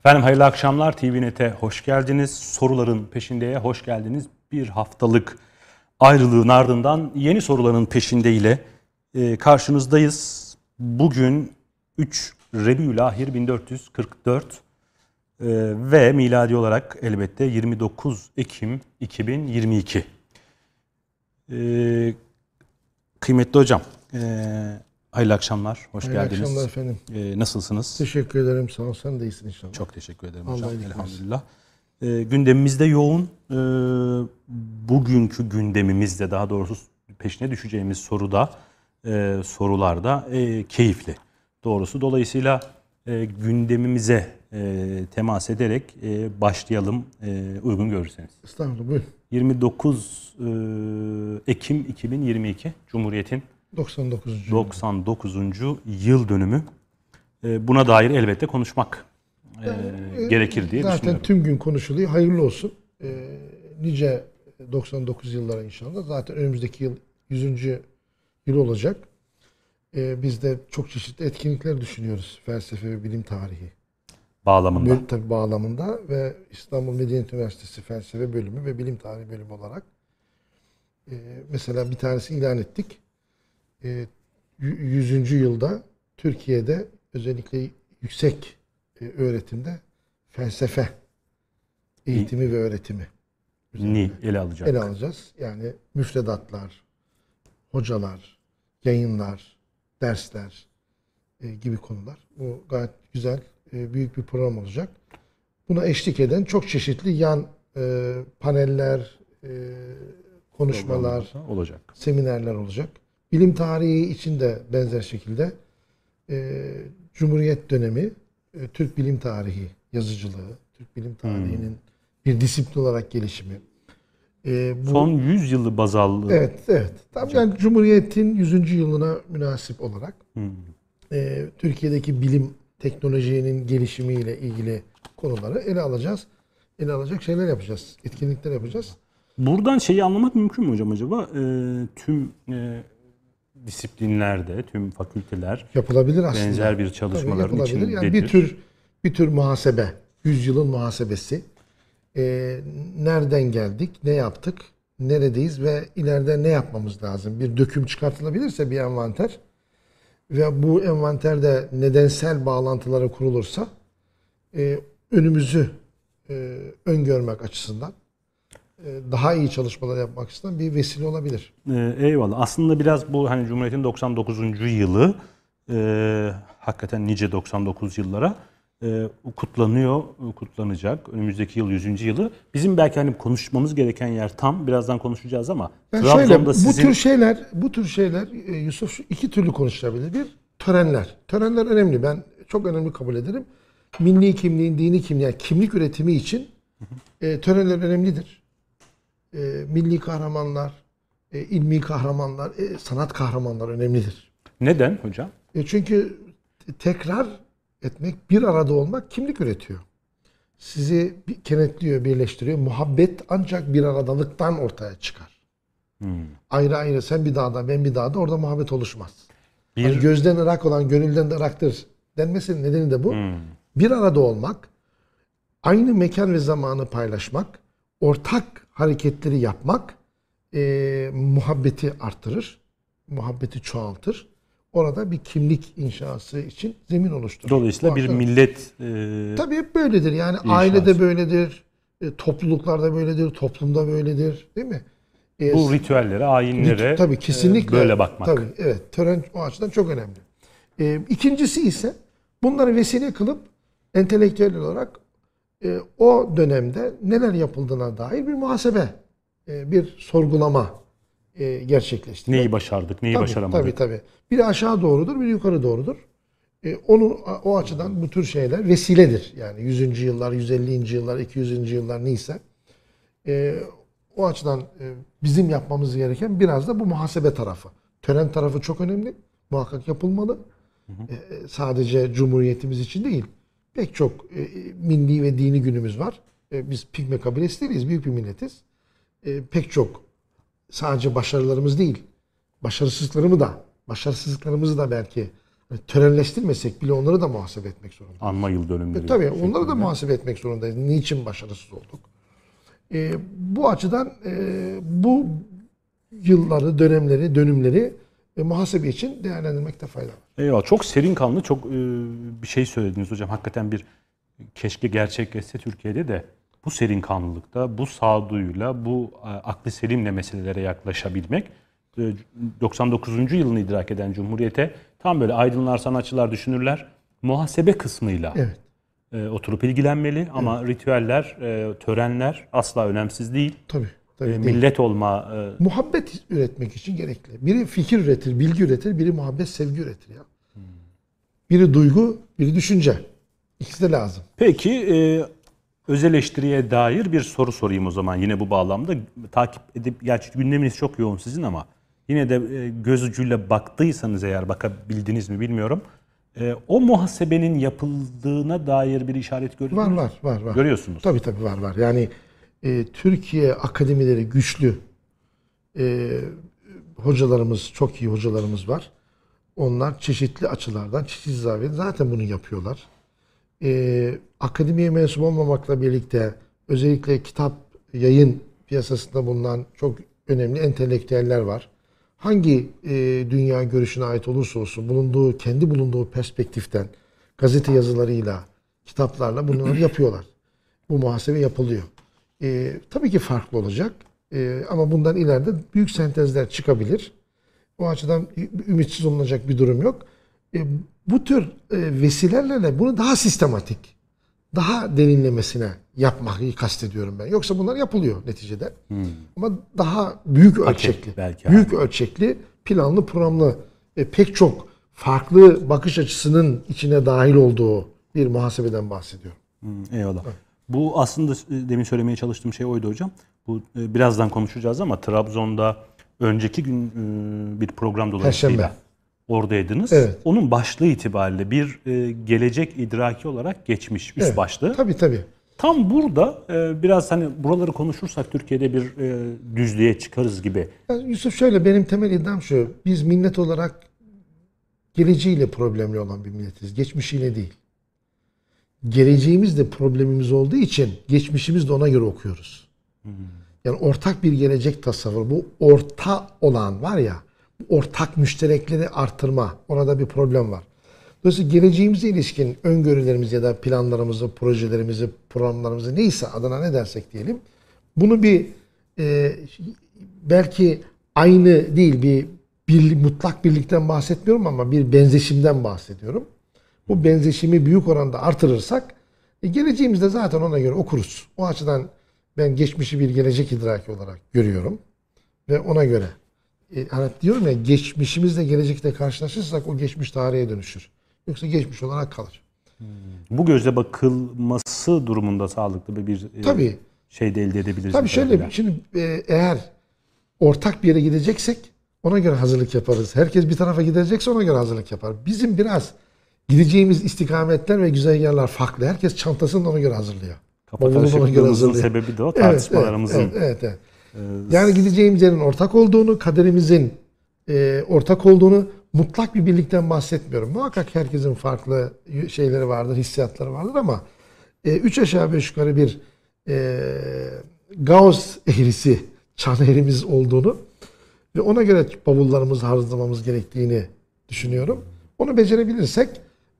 Efendim hayırlı akşamlar. TVNet'e hoş geldiniz. Soruların peşindeye hoş geldiniz. Bir haftalık ayrılığın ardından yeni soruların peşinde ile e, karşınızdayız. Bugün 3 Rebiülahir 1444 e, ve miladi olarak elbette 29 Ekim 2022. E, kıymetli hocam, hayırlı akşamlar, hoş Hayırlı geldiniz. akşamlar efendim. E, nasılsınız? Teşekkür ederim. Sağ ol. Sen de iyisin inşallah. Çok teşekkür ederim Allah hocam. Elhamdülillah. Ee, gündemimizde yoğun. Ee, bugünkü gündemimizde daha doğrusu peşine düşeceğimiz soruda e, sorularda e, keyifli. Doğrusu dolayısıyla e, gündemimize e, temas ederek e, başlayalım e, uygun görürseniz. Estağfurullah buyur. 29 e, Ekim 2022 Cumhuriyet'in 99. 99. yıl dönümü. E, buna dair elbette konuşmak e, gerekir diye Zaten düşünüyorum. tüm gün konuşuluyor. Hayırlı olsun. Ee, nice 99 yıllara inşallah. Zaten önümüzdeki yıl 100. yıl olacak. Ee, biz de çok çeşitli etkinlikler düşünüyoruz. Felsefe ve bilim tarihi bağlamında. tabii bağlamında ve İstanbul Medeniyet Üniversitesi Felsefe Bölümü ve Bilim Tarihi Bölümü olarak Ee, mesela bir tanesi ilan ettik. Ee, yü- 100. yılda Türkiye'de özellikle yüksek e, öğretimde felsefe eğitimi ve öğretimi Ni ele alacak. ele alacağız. Yani müfredatlar, hocalar, yayınlar, dersler e, gibi konular. Bu gayet güzel, e, büyük bir program olacak. Buna eşlik eden çok çeşitli yan e, paneller, e, konuşmalar, olacak. seminerler olacak. Bilim tarihi için de benzer şekilde e, Cumhuriyet dönemi e, Türk bilim tarihi yazıcılığı, Türk bilim tarihinin bir disiplin olarak gelişimi. E, bu, Son 100 yılı baz aldı. Evet, evet. Tam yani Cumhuriyet'in 100. yılına münasip olarak Hmm. e, Türkiye'deki bilim teknolojinin gelişimiyle ilgili konuları ele alacağız. Ele alacak şeyler yapacağız. Etkinlikler yapacağız. Buradan şeyi anlamak mümkün mü hocam acaba? Ee, tüm e, disiplinlerde, tüm fakülteler Yapılabilir aslında. benzer bir Tabii çalışmaların yapılabilir. içindedir. Yani bir tür bir tür muhasebe, yüzyılın muhasebesi. Ee, nereden geldik, ne yaptık, neredeyiz ve ileride ne yapmamız lazım? Bir döküm çıkartılabilirse bir envanter ve bu envanterde nedensel bağlantılara kurulursa e, önümüzü e, öngörmek açısından daha iyi çalışmalar yapmak açısından bir vesile olabilir. Ee, eyvallah. Aslında biraz bu hani Cumhuriyet'in 99. yılı e, hakikaten nice 99 yıllara e, kutlanıyor, kutlanacak. Önümüzdeki yıl 100. yılı. Bizim belki hani konuşmamız gereken yer tam. Birazdan konuşacağız ama Ben Trabzon'da şöyle bu sizin tür şeyler bu tür şeyler e, Yusuf şu iki türlü konuşulabilir. Bir törenler. Törenler önemli. Ben çok önemli kabul ederim. Milli kimliğin, dini kimliğin, yani kimlik üretimi için e, törenler önemlidir. E, milli kahramanlar, e, ilmi kahramanlar, e, sanat kahramanlar önemlidir. neden hocam? E, çünkü tekrar etmek, bir arada olmak kimlik üretiyor. Sizi bir- kenetliyor, birleştiriyor. Muhabbet ancak bir aradalıktan ortaya çıkar. Ayrı ayrı sen bir dağda ben bir dağda orada muhabbet oluşmaz. Bir Hani gözden ırak olan gönülden de ıraktır denmesinin nedeni de bu. Bir arada olmak, aynı mekan ve zamanı paylaşmak, ortak hareketleri yapmak e, muhabbeti artırır, muhabbeti çoğaltır. Orada bir kimlik inşası için zemin oluşturur. dolayısıyla bir millet e, Tabii hep böyledir. Yani ailede böyledir, e, topluluklarda böyledir, toplumda böyledir, değil mi? E, bu ritüellere, ayinlere Tabii e, kesinlikle. böyle bakmak. Tabii evet. Tören o açıdan çok önemli. Ee, ikincisi ise bunları vesile kılıp entelektüel olarak e, o dönemde neler yapıldığına dair bir muhasebe, e, bir sorgulama e, gerçekleştirmek. Neyi başardık, neyi Tabii, başaramadık. Tabii tabii. Biri aşağı doğrudur, biri yukarı doğrudur. E, onu o açıdan bu tür şeyler vesiledir. Yani 100. yıllar, 150. yıllar, 200. yıllar neyse. E, o açıdan e, bizim yapmamız gereken biraz da bu muhasebe tarafı. Tören tarafı çok önemli. Muhakkak yapılmalı. E, sadece Cumhuriyetimiz için değil. Pek çok e, milli ve dini günümüz var. E, biz Pigme kabilesi değiliz. Büyük bir milletiz. E, pek çok sadece başarılarımız değil, başarısızlıklarımı da, başarısızlıklarımızı da belki Hani törenleştirmesek bile onları da muhasebe etmek zorundayız. Anma yıl dönümleri. E, Tabii onları da muhasebe etmek zorundayız. Niçin başarısız olduk? E, bu açıdan e, bu yılları, dönemleri, dönümleri e, muhasebe için değerlendirmekte fayda var. Eyvallah. Çok serin kanlı, çok e, bir şey söylediniz hocam. Hakikaten bir keşke gerçekleşse Türkiye'de de bu serin kanlılıkta, bu sağduyuyla, bu e, aklı selimle meselelere yaklaşabilmek. E, 99. yılını idrak eden Cumhuriyete tam böyle aydınlar, sanatçılar düşünürler. Muhasebe kısmıyla Evet. e, oturup ilgilenmeli ama ritüeller, e, törenler asla önemsiz değil. Tabii. Tabii E, değil. millet olma e, Muhabbet üretmek için gerekli. Biri fikir üretir, bilgi üretir, biri muhabbet, sevgi üretir ya. Biri duygu, biri düşünce. İkisi de lazım. Peki e, öz eleştiriye dair bir soru sorayım o zaman yine bu bağlamda. Takip edip, gerçi gündeminiz çok yoğun sizin ama yine de e, göz ucuyla baktıysanız eğer bakabildiniz mi bilmiyorum. E, o muhasebenin yapıldığına dair bir işaret görüyor Var musunuz? var var var. Görüyorsunuz. Tabii tabii var var. Yani e, Türkiye akademileri güçlü. E, hocalarımız, çok iyi hocalarımız var. Onlar çeşitli açılardan, çeşitli zaviyeden zaten bunu yapıyorlar. E, akademiye mensup olmamakla birlikte özellikle kitap yayın piyasasında bulunan çok önemli entelektüeller var. Hangi e, dünya görüşüne ait olursa olsun bulunduğu kendi bulunduğu perspektiften gazete yazılarıyla, kitaplarla bunları yapıyorlar. Bu muhasebe yapılıyor. E, tabii ki farklı olacak. E, ama bundan ileride büyük sentezler çıkabilir. O açıdan ümitsiz olunacak bir durum yok. E, bu tür e, vesilelerle bunu daha sistematik, daha derinlemesine yapmayı kastediyorum ben. Yoksa bunlar yapılıyor neticede. Ama daha büyük ölçekli, belki büyük ölçekli, planlı, programlı, e, pek çok farklı bakış açısının içine dahil olduğu bir muhasebeden bahsediyorum. Hı, Eyvallah. Bu aslında e, demin söylemeye çalıştığım şey oydu hocam. Bu e, birazdan konuşacağız ama Trabzon'da önceki gün e, bir program dolayısıyla Perşembe. oradaydınız. Evet. Onun başlığı itibariyle bir e, gelecek idraki olarak geçmiş üst Evet. başlığı. Tabii tabii. Tam burada e, biraz hani buraları konuşursak Türkiye'de bir e, düzlüğe çıkarız gibi. Ya Yusuf şöyle benim temel iddiam şu. Biz millet olarak geleceğiyle problemli olan bir milletiz. Geçmişiyle değil. Geleceğimiz de problemimiz olduğu için geçmişimiz de ona göre okuyoruz. Yani ortak bir gelecek tasavvuru. Bu orta olan var ya, ortak müşterekleri artırma. Orada bir problem var. Dolayısıyla geleceğimize ilişkin öngörülerimiz ya da planlarımızı, projelerimizi, programlarımızı neyse adına ne dersek diyelim. Bunu bir e, belki aynı değil bir, bir mutlak birlikten bahsetmiyorum ama bir benzeşimden bahsediyorum. Bu benzeşimi büyük oranda artırırsak e, geleceğimizde zaten ona göre okuruz. O açıdan ben geçmişi bir gelecek idraki olarak görüyorum. Ve ona göre e, hani diyorum ya geçmişimizle gelecekte karşılaşırsak o geçmiş tarihe dönüşür. Yoksa geçmiş olarak kalır. Bu gözle bakılması durumunda sağlıklı bir, bir e, Tabii. şey de elde edebiliriz. Tabii şöyle tarafıyla. şimdi e, eğer ortak bir yere gideceksek ona göre hazırlık yaparız. Herkes bir tarafa gidecekse ona göre hazırlık yapar. Bizim biraz gideceğimiz istikametler ve güzergahlar farklı. Herkes çantasını ona göre hazırlıyor. Hazırlıyor. sebebi de o Evet, tartışmalarımızın. Evet, evet, evet. Yani gideceğimiz yerin ortak olduğunu, kaderimizin e, ortak olduğunu mutlak bir birlikten bahsetmiyorum. Muhakkak herkesin farklı şeyleri vardır, hissiyatları vardır ama e, üç aşağı beş yukarı bir e, Gauss eğrisi, çan eğrimiz olduğunu ve ona göre bavullarımızı hazırlamamız gerektiğini düşünüyorum. Onu becerebilirsek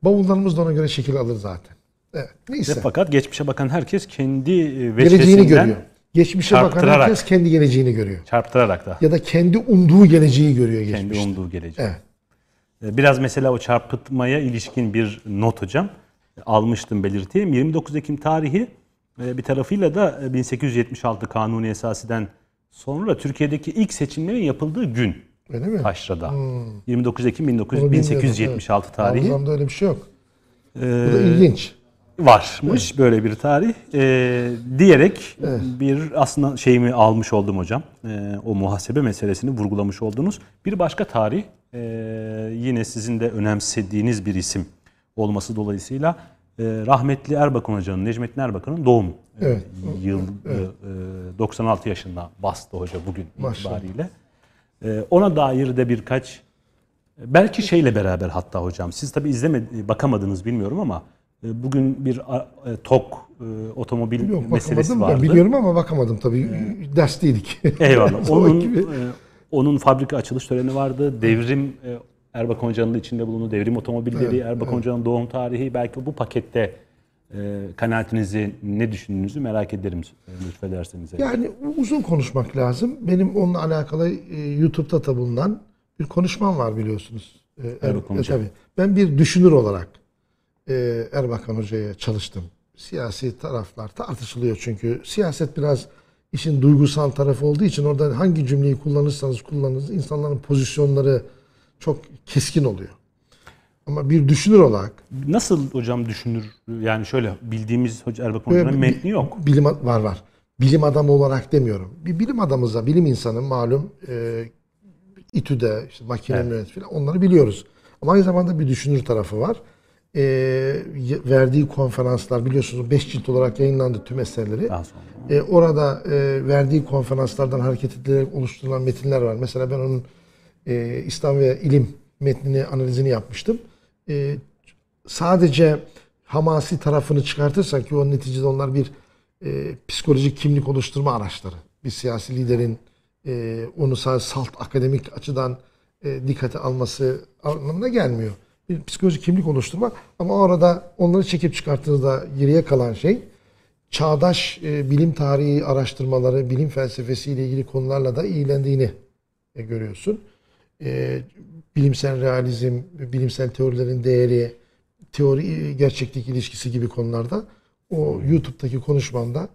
bavullarımız da ona göre şekil alır zaten. Evet, Ve neyse. fakat geçmişe bakan herkes kendi e, Geleceğini görüyor. Geçmişe bakan herkes kendi geleceğini görüyor. çarptırarak da Ya da kendi umduğu geleceği görüyor kendi geçmişte. umduğu geleceği. Evet. E, Biraz mesela o çarpıtmaya ilişkin bir not hocam E, almıştım belirteyim. 29 Ekim tarihi bir tarafıyla da e, 1876 Kanuni Esasi'den sonra Türkiye'deki ilk seçimlerin yapıldığı gün Öyle mi? Taşra'da. 29 Ekim 1900 Hmm. Onu bilmiyordum, 1876 evet. tarihi Hafızamda öyle bir şey yok. e, Bu da ilginç. varmış böyle bir tarih e, diyerek bir aslında şeyimi almış oldum hocam. E, o muhasebe meselesini vurgulamış oldunuz. Bir başka tarih e, yine sizin de önemsediğiniz bir isim olması dolayısıyla e, rahmetli Erbakan Hoca'nın, Necmettin Erbakan'ın doğum e, Evet. yıl e, e, 96 yaşında bastı hoca bugün Maşallah. itibariyle. E, ona dair de birkaç Belki şeyle beraber hatta hocam. Siz tabii izlemedi, bakamadınız bilmiyorum ama e, bugün bir e, TOK e, otomobil Yok meselesi vardı. biliyorum ama bakamadım tabii. Dersteydik. Eyvallah. Onun gibi. onun fabrika açılış töreni vardı. Devrim Erbakan Hoca'nın da içinde bulunduğu devrim otomobilleri, Erbakan Hoca'nın doğum tarihi belki bu pakette e, kanaatinizi ne düşündüğünüzü merak ederim lütfederseniz. Yani uzun konuşmak lazım. Benim onunla alakalı e, YouTube'da da bulunan bir konuşmam var biliyorsunuz. E, Er- e, tabii. Ben bir düşünür olarak e, Erbakan Hoca'ya çalıştım. Siyasi taraflar tartışılıyor çünkü. Siyaset biraz işin duygusal tarafı olduğu için orada hangi cümleyi kullanırsanız kullanınız insanların pozisyonları çok keskin oluyor. Ama bir düşünür olarak Nasıl hocam düşünür? Yani şöyle bildiğimiz Hoca Erbakan Hoca'nın metni yok. Bilim var var. Bilim adamı olarak demiyorum. Bir bilim adamıza, bilim insanı malum e, İTÜ'de, işte makine Evet. mühendisliği falan onları biliyoruz. Ama aynı zamanda bir düşünür tarafı var. E, verdiği konferanslar biliyorsunuz 5 cilt olarak yayınlandı tüm eserleri. Daha sonra. E, orada e, verdiği konferanslardan hareket edilerek oluşturulan metinler var. Mesela ben onun e, İslam ve ilim metnini analizini yapmıştım. E, sadece hamasi tarafını çıkartırsak ki o neticede onlar bir e, psikolojik kimlik oluşturma araçları. Bir siyasi liderin e, onu sadece salt akademik açıdan e, dikkate alması anlamına gelmiyor. Bir psikolojik kimlik oluşturma ama orada onları çekip çıkarttığınızda geriye kalan şey çağdaş e, bilim tarihi araştırmaları, bilim felsefesiyle ilgili konularla da ilgilendiğini e, görüyorsun. E, bilimsel realizm, bilimsel teorilerin değeri, teori e, gerçeklik ilişkisi gibi konularda o YouTube'daki konuşmamda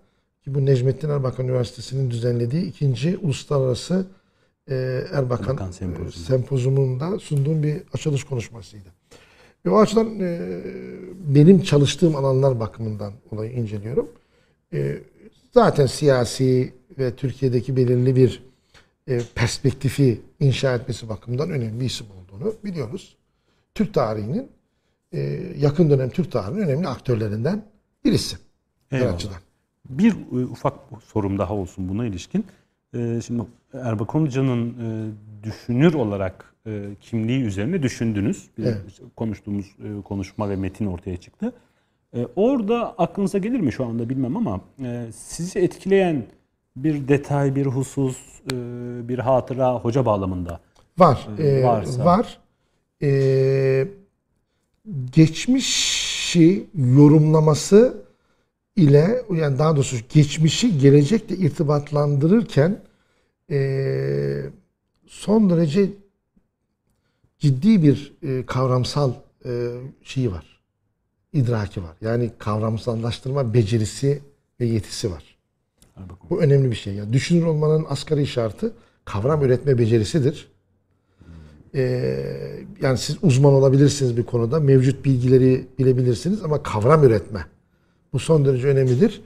ki bu Necmettin Erbakan Üniversitesi'nin düzenlediği ikinci uluslararası e, Erbakan, Erbakan e, Sempozyumu. sempozumunda sunduğum bir açılış konuşmasıydı. Ve o açıdan e, benim çalıştığım alanlar bakımından olayı inceliyorum. E, zaten siyasi ve Türkiye'deki belirli bir e, perspektifi inşa etmesi bakımından önemli bir isim olduğunu biliyoruz. Türk tarihinin e, yakın dönem Türk tarihinin önemli aktörlerinden birisi. Eyvallah. Bir e, ufak sorum daha olsun buna ilişkin. E, Şimdi Erbakan Hoca'nın e, düşünür olarak e, kimliği üzerine düşündünüz. Bir Evet. konuştuğumuz e, konuşma ve metin ortaya çıktı. E, Orada aklınıza gelir mi şu anda bilmem ama e, sizi etkileyen bir detay, bir husus, e, bir hatıra hoca bağlamında Var. Ee, e, varsa. Var. E, geçmişi yorumlaması ile yani daha doğrusu geçmişi gelecekle irtibatlandırırken e, son derece ciddi bir e, kavramsal e, şeyi var. İdraki var. Yani kavramsallaştırma becerisi ve yetisi var. Bu önemli bir şey. Yani düşünür olmanın asgari şartı kavram üretme becerisidir. Ee, yani siz uzman olabilirsiniz bir konuda. Mevcut bilgileri bilebilirsiniz ama kavram üretme. Bu son derece önemlidir.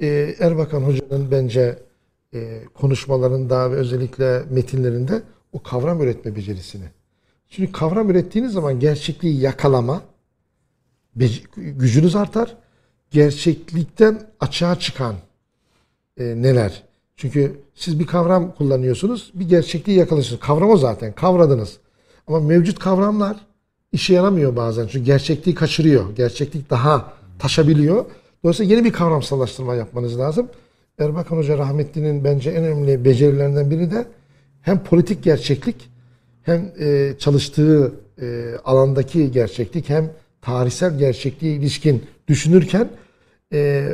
Ee, Erbakan Hoca'nın bence e, konuşmalarında ve özellikle metinlerinde o kavram üretme becerisini. Çünkü kavram ürettiğiniz zaman gerçekliği yakalama gücünüz artar. Gerçeklikten açığa çıkan e, neler? Çünkü siz bir kavram kullanıyorsunuz, bir gerçekliği yakalıyorsunuz. Kavram o zaten, kavradınız. Ama mevcut kavramlar işe yaramıyor bazen. Çünkü gerçekliği kaçırıyor. Gerçeklik daha taşabiliyor. Dolayısıyla yeni bir kavramsallaştırma yapmanız lazım. Erbakan Hoca rahmetlinin bence en önemli becerilerinden biri de hem politik gerçeklik hem e, çalıştığı e, alandaki gerçeklik hem tarihsel gerçekliğe ilişkin düşünürken e,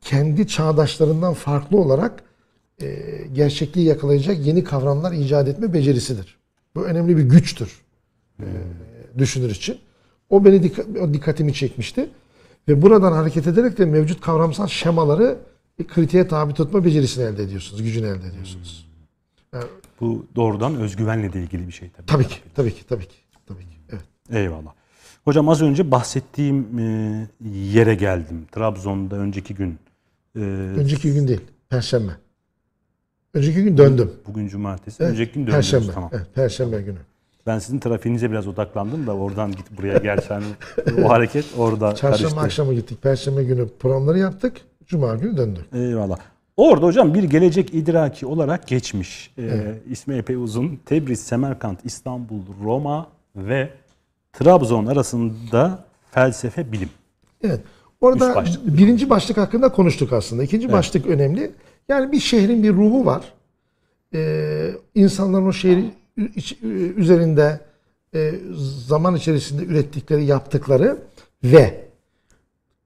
kendi çağdaşlarından farklı olarak e, gerçekliği yakalayacak yeni kavramlar icat etme becerisidir. Bu önemli bir güçtür e, düşünür için. O beni dikka- o dikkatimi çekmişti. Ve buradan hareket ederek de mevcut kavramsal şemaları bir kritiğe tabi tutma becerisini elde ediyorsunuz, gücünü elde ediyorsunuz. Bu doğrudan özgüvenle de ilgili bir şey tabii. Tabii ki, tabii ki, tabii ki, tabii ki. Evet. Eyvallah. Hocam az önce bahsettiğim e, yere geldim. Trabzon'da önceki gün. E, Önceki gün değil, Perşembe. Önceki gün döndüm. Bugün cumartesi. Evet, Önceki gün döndünüz. Perşembe. Tamam. Evet, Perşembe günü. Ben sizin trafiğinize biraz odaklandım da oradan git buraya gel sen. o hareket orada Çarşamba karıştı. akşamı gittik. Perşembe günü programları yaptık. Cuma günü döndük. Eyvallah. Orada hocam bir gelecek idraki olarak geçmiş. Ee, ismi epey uzun. Tebriz, Semerkant, İstanbul, Roma ve Trabzon arasında felsefe bilim. Evet. Orada başlık. birinci başlık hakkında konuştuk aslında. İkinci başlık önemli. Yani bir şehrin bir ruhu var. Ee, insanların o şehir üzerinde e, zaman içerisinde ürettikleri, yaptıkları ve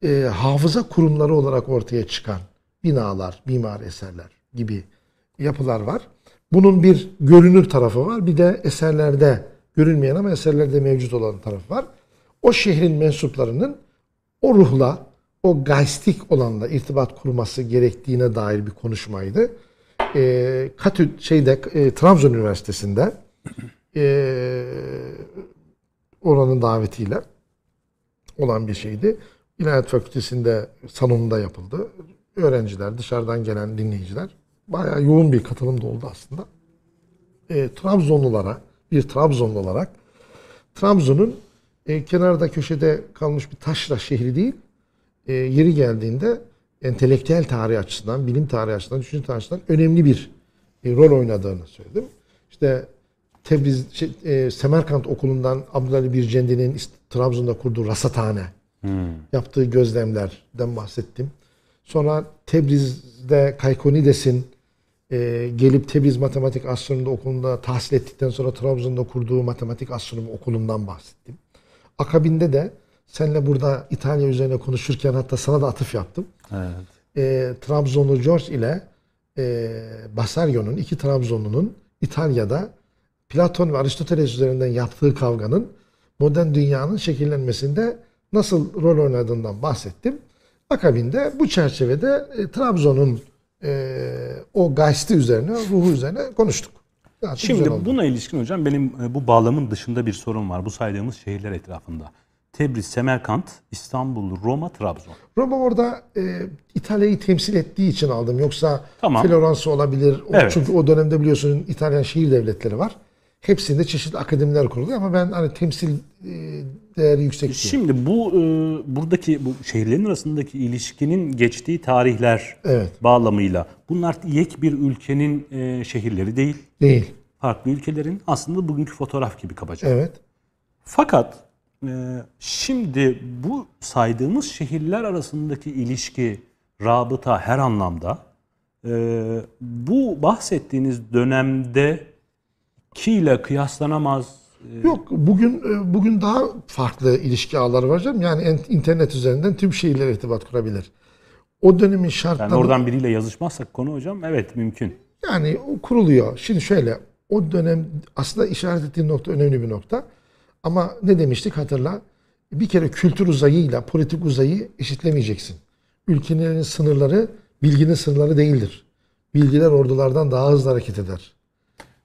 e, hafıza kurumları olarak ortaya çıkan binalar, mimari eserler gibi yapılar var. Bunun bir görünür tarafı var. Bir de eserlerde görünmeyen ama eserlerde mevcut olan tarafı var. O şehrin mensuplarının o ruhla, o geistik olanla irtibat kurması gerektiğine dair bir konuşmaydı. E, Katü şeyde e, Trabzon Üniversitesi'nde e, oranın davetiyle olan bir şeydi. İlahiyat Fakültesi'nde salonunda yapıldı. Öğrenciler, dışarıdan gelen dinleyiciler bayağı yoğun bir katılım da oldu aslında. E, Trabzonlulara, bir Trabzonlu olarak Trabzon'un e, kenarda köşede kalmış bir taşra şehri değil, e, yeri geldiğinde entelektüel tarih açısından, bilim tarihi açısından, düşünce tarihi açısından önemli bir e, rol oynadığını söyledim. İşte Tebriz, şey, e, Semerkant Okulu'ndan Abdülhamid Bircendi'nin Trabzon'da kurduğu rasathane, yaptığı gözlemlerden bahsettim. Sonra Tebriz'de Kaykonides'in e, gelip Tebriz Matematik Astronomi Okulu'nda tahsil ettikten sonra Trabzon'da kurduğu Matematik Astronomi Okulu'ndan bahsettim. Akabinde de seninle burada İtalya üzerine konuşurken hatta sana da atıf yaptım. Evet. E, Trabzonlu George ile e, Basario'nun, iki Trabzonlu'nun İtalya'da Platon ve Aristoteles üzerinden yaptığı kavganın modern dünyanın şekillenmesinde nasıl rol oynadığından bahsettim. Akabinde bu çerçevede e, Trabzon'un e, o gaysti üzerine, ruhu üzerine konuştuk. Güzel Şimdi buna ilişkin hocam benim e, bu bağlamın dışında bir sorun var. Bu saydığımız şehirler etrafında. Tebriz, Semerkant, İstanbul, Roma, Trabzon. Roma orada e, İtalya'yı temsil ettiği için aldım. Yoksa Tamam. Florence olabilir. O- Evet. Çünkü o dönemde biliyorsun İtalyan şehir devletleri var. Hepsinde çeşitli akademiler kuruluyor ama ben hani temsil e, değeri yüksek diye. Şimdi bu e, buradaki bu şehirlerin arasındaki ilişkinin geçtiği tarihler Evet. bağlamıyla bunlar yek bir ülkenin e, şehirleri değil. Değil. Farklı ülkelerin aslında bugünkü fotoğraf gibi kabaca. Evet. Fakat e, şimdi bu saydığımız şehirler arasındaki ilişki, rabıta her anlamda e, bu bahsettiğiniz dönemde kiyle kıyaslanamaz. E, Yok bugün e, bugün daha farklı ilişki ağları var canım. Yani internet üzerinden tüm şehirlere irtibat kurabilir. O dönemin şartları Yani oradan biriyle yazışmazsak konu hocam evet mümkün. Yani kuruluyor. Şimdi şöyle o dönem aslında işaret ettiğin nokta önemli bir nokta. Ama ne demiştik hatırla. Bir kere kültür uzayıyla politik uzayı eşitlemeyeceksin. Ülkelerin sınırları bilginin sınırları değildir. Bilgiler ordulardan daha hızlı hareket eder.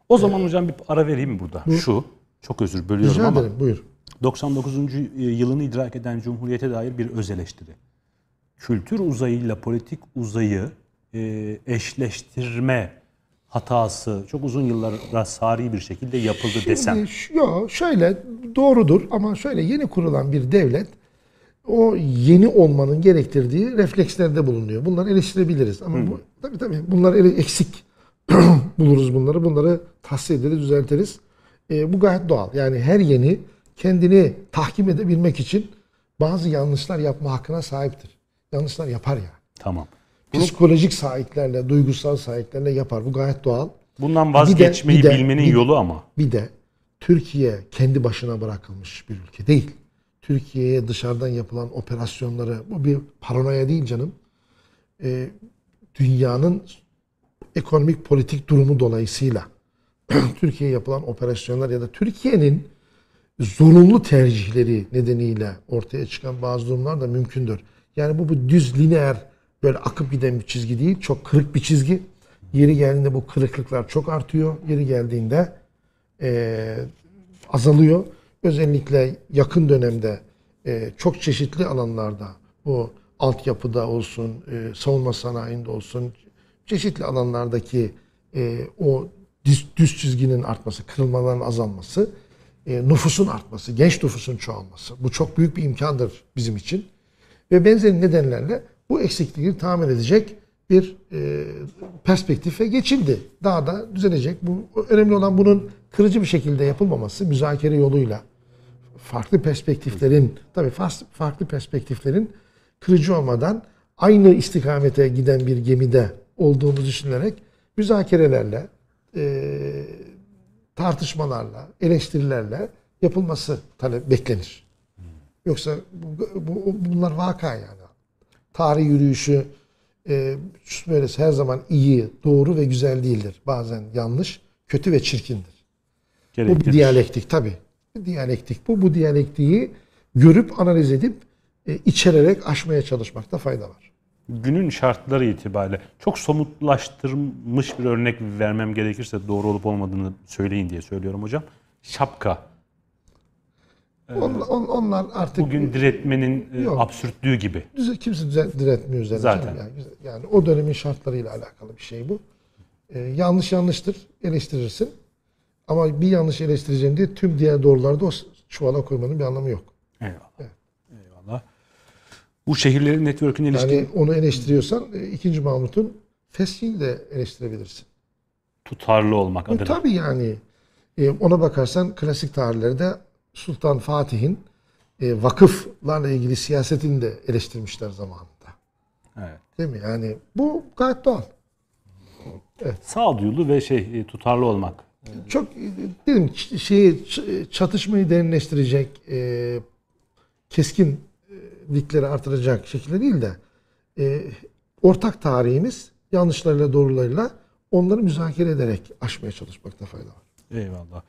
O zaman hocam bir ara vereyim mi burada? Şu, çok özür bölüyorum Rica ama ederim buyur. 99. yılını idrak eden Cumhuriyet'e dair bir öz eleştiri. Kültür uzayıyla politik uzayı e, eşleştirme hatası çok uzun yıllara sari bir şekilde yapıldı desem. Şimdi ş- Yo, şöyle doğrudur ama şöyle yeni kurulan bir devlet o yeni olmanın gerektirdiği reflekslerde bulunuyor. Bunları eleştirebiliriz ama bu tabii tabii bunlar ele- eksik buluruz bunları. Bunları tahsil ederiz, düzeltiriz. E, bu gayet doğal. Yani her yeni kendini tahkim edebilmek için bazı yanlışlar yapma hakkına sahiptir. Yanlışlar yapar yani. Tamam. Psikolojik sahiplerle, duygusal sahiplerle yapar. Bu gayet doğal. Bundan vazgeçmeyi bir de- bilmenin bir de- yolu ama. Bir de Türkiye kendi başına bırakılmış bir ülke değil. Türkiye'ye dışarıdan yapılan operasyonları, bu bir paranoya değil canım. Ee, dünyanın ekonomik politik durumu dolayısıyla Türkiye'ye yapılan operasyonlar ya da Türkiye'nin zorunlu tercihleri nedeniyle ortaya çıkan bazı durumlar da mümkündür. Yani bu, bu düz lineer böyle akıp giden bir çizgi değil. Çok kırık bir çizgi. Yeri geldiğinde bu kırıklıklar çok artıyor. Yeri geldiğinde eee, azalıyor. Özellikle yakın dönemde eee, çok çeşitli alanlarda bu altyapıda olsun, eee, savunma sanayinde olsun, çeşitli alanlardaki eee, o düz, düz çizginin artması, kırılmaların azalması, eee, nüfusun artması, genç nüfusun çoğalması. Bu çok büyük bir imkandır bizim için. Ve benzeri nedenlerle bu eksikliği tamir edecek bir e, perspektife geçildi. Daha da düzelecek. Bu önemli olan bunun kırıcı bir şekilde yapılmaması, müzakere yoluyla farklı perspektiflerin tabii farklı perspektiflerin kırıcı olmadan aynı istikamete giden bir gemide olduğumuzu düşünerek müzakerelerle, e, tartışmalarla, eleştirilerle yapılması talep beklenir. Yoksa bu, bu- bunlar vaka yani. Tarih yürüyüşü e, böyle her zaman iyi, doğru ve güzel değildir. Bazen yanlış, kötü ve çirkindir. Bu bir diyalektik tabii. Bir diyalektik bu. Bu diyalektiği görüp analiz edip e, içererek aşmaya çalışmakta fayda var. Günün şartları itibariyle çok somutlaştırmış bir örnek vermem gerekirse doğru olup olmadığını söyleyin diye söylüyorum hocam. Şapka. On- on- onlar artık Bugün diretmenin e, Yok. absürtlüğü gibi. düze- kimse düze- diretmiyor üzerine. Zaten. Yani, yani o dönemin şartlarıyla alakalı bir şey bu. E, yanlış yanlıştır, eleştirirsin. Ama bir yanlış eleştireceğim diye tüm diğer doğruları da o çuvala koymanın bir anlamı yok. Eyvallah. Eyvallah. Bu şehirlerin network'üne ilişkin Yani onu eleştiriyorsan e, ikinci Mahmut'un fesliğini de eleştirebilirsin. tutarlı olmak E, adına. tabii yani e, ona bakarsan klasik tarihlerde Sultan Fatih'in e, vakıflarla ilgili siyasetini de eleştirmişler zamanında. Evet. Değil mi? Yani bu gayet doğal. Sağduyulu ve şey e, tutarlı olmak. Çok e, dedim şeyi çatışmayı derinleştirecek, e, keskinlikleri artıracak şekilde değil de e, ortak tarihimiz yanlışlarıyla doğrularıyla onları müzakere ederek aşmaya çalışmakta fayda var. Eyvallah.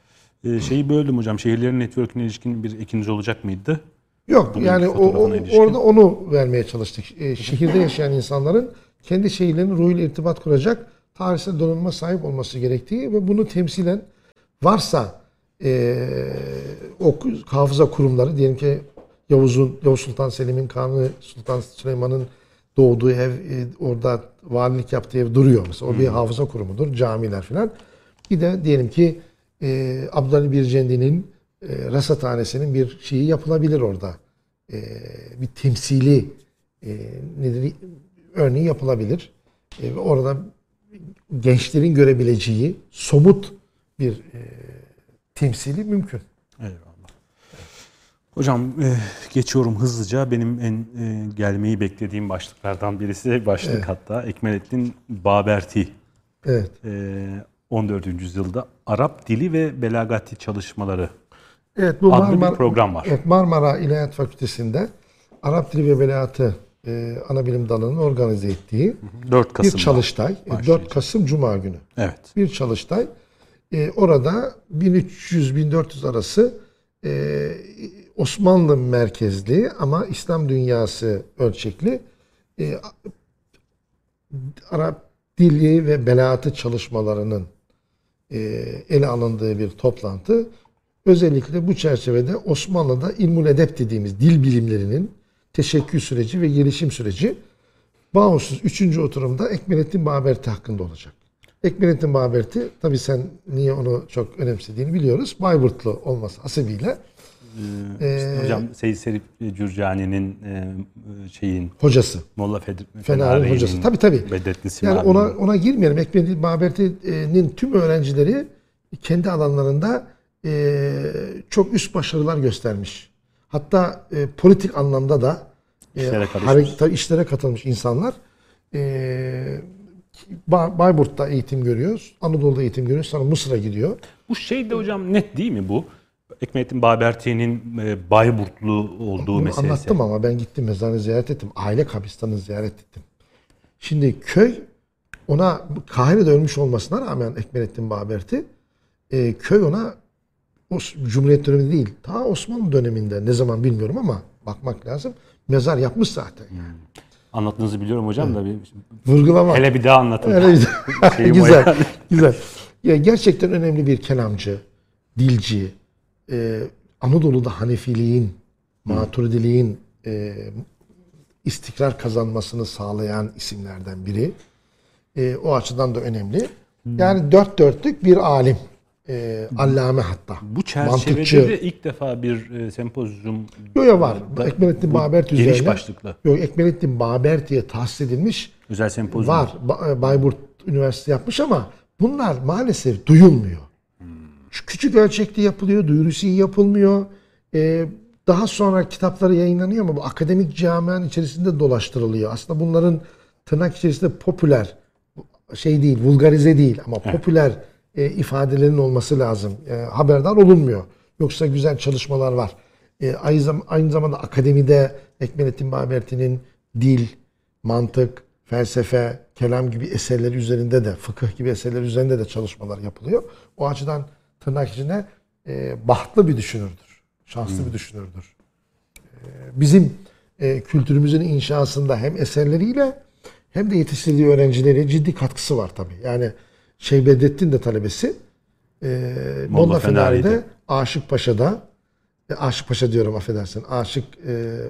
E, şeyi böldüm hocam. Şehirlerin network'üne ilişkin bir ekiniz olacak mıydı? Yok Bugünkü yani o, o- ilişkin. orada onu vermeye çalıştık. E, şehirde yaşayan insanların kendi şehirlerinin ruhuyla irtibat kuracak tarihsel donanıma sahip olması gerektiği ve bunu temsilen varsa e, o hafıza kurumları diyelim ki Yavuz'un Yavuz Sultan Selim'in Kanuni Sultan Süleyman'ın doğduğu ev e, orada valilik yaptığı ev duruyor mesela. O bir hafıza kurumudur. Camiler filan. Bir de diyelim ki e, Abdülhamid Bircendi'nin e, rasathanesinin bir şeyi yapılabilir orada. E, bir temsili e, nedir örneği yapılabilir. E, orada gençlerin görebileceği somut bir e, temsili mümkün. Eyvallah. Hocam e, geçiyorum hızlıca. Benim en e, gelmeyi beklediğim başlıklardan birisi başlık hatta Ekmelettin Baberti. Evet. E, 14. yüzyılda Arap dili ve belagati çalışmaları. Evet bu Adlı bir Marmara, program var. Evet, Marmara İlahiyat Fakültesi'nde Arap Dili ve Belaatı e, ana bilim dalının organize ettiği 4 bir Kasım'da. çalıştay. E, 4 başlayacak. Kasım Cuma günü. Evet. bir çalıştay. E, orada 1300-1400 arası e, Osmanlı merkezli ama İslam dünyası ölçekli e, Arap dili ve belaatı çalışmalarının e, ele alındığı bir toplantı. Özellikle bu çerçevede Osmanlı'da ilmul edep dediğimiz dil bilimlerinin teşekkür süreci ve gelişim süreci bağımsız 3. oturumda Ekmelettin Baberti hakkında olacak. Ekmelettin Baberti tabii sen niye onu çok önemsediğini biliyoruz. Bayburtlu olması hasebiyle İşte hocam Seyyid Serif Cürcani'nin e, şeyin hocası. Molla Fed Fener'in hocası. Tabii tabii. Bedrettin Yani Simavi'nin. ona ona girmeyelim. Ekmelettin Baberti'nin tüm öğrencileri kendi alanlarında e, çok üst başarılar göstermiş. Hatta e, politik anlamda da e, İşlere işlere katılmış insanlar. E, Ba- Bayburt'ta eğitim görüyor. Anadolu'da eğitim görüyor. Sonra Mısır'a gidiyor. Bu şey de hocam net değil mi bu? Ekmelettin Baberti'nin e, Bayburtlu olduğu Bunu meselesi. anlattım ama ben gittim mezarını ziyaret ettim. Aile kabristanını ziyaret ettim. Şimdi köy ona Kahire'de ölmüş olmasına rağmen Ekmelettin Baberti e, köy ona o Cumhuriyet döneminde değil ta Osmanlı döneminde ne zaman bilmiyorum ama bakmak lazım. Mezar yapmış zaten. yani. Anlattığınızı biliyorum hocam da bir, Vurgulama. hele bir daha anlatın. Öyle Şeyim o güzel, güzel. Ya gerçekten önemli bir kelamcı, dilci, e, Anadolu'da Hanefiliğin, Maturidiliğin e, istikrar kazanmasını sağlayan isimlerden biri. E, o açıdan da önemli. Yani dört dörtlük bir alim e, allame hatta. Bu çerçevede Mantıkçı. de ilk defa bir e, sempozyum Yo yo var. da- Ekmelettin Babert geniş üzerine. başlıklı. Yok Ekmelettin Babert diye tahsis edilmiş özel sempozyum. var. E, Bayburt Üniversitesi yapmış ama bunlar maalesef duyulmuyor. Küçük ölçekli yapılıyor, duyurusu iyi yapılmıyor. Ee, daha sonra kitapları yayınlanıyor ama bu akademik camianın içerisinde dolaştırılıyor. Aslında bunların tırnak içerisinde popüler şey değil, vulgarize değil ama popüler e, ifadelerin olması lazım. E, haberdar olunmuyor. Yoksa güzel çalışmalar var. E, aynı, zam- aynı zamanda akademide Ekmelettin Baberti'nin dil, mantık, felsefe, kelam gibi eserleri üzerinde de, fıkıh gibi eserleri üzerinde de çalışmalar yapılıyor. O açıdan tırnak içinde e, bahtlı bir düşünürdür. Şanslı bir düşünürdür. E, bizim e, kültürümüzün inşasında hem eserleriyle hem de yetiştirdiği öğrencileriyle ciddi katkısı var tabii. Yani Şeyh Bedrettin de talebesi. E, Molla Fenari'de. Aşık Paşa'da, e, Aşık Paşa diyorum affedersin. Aşık e,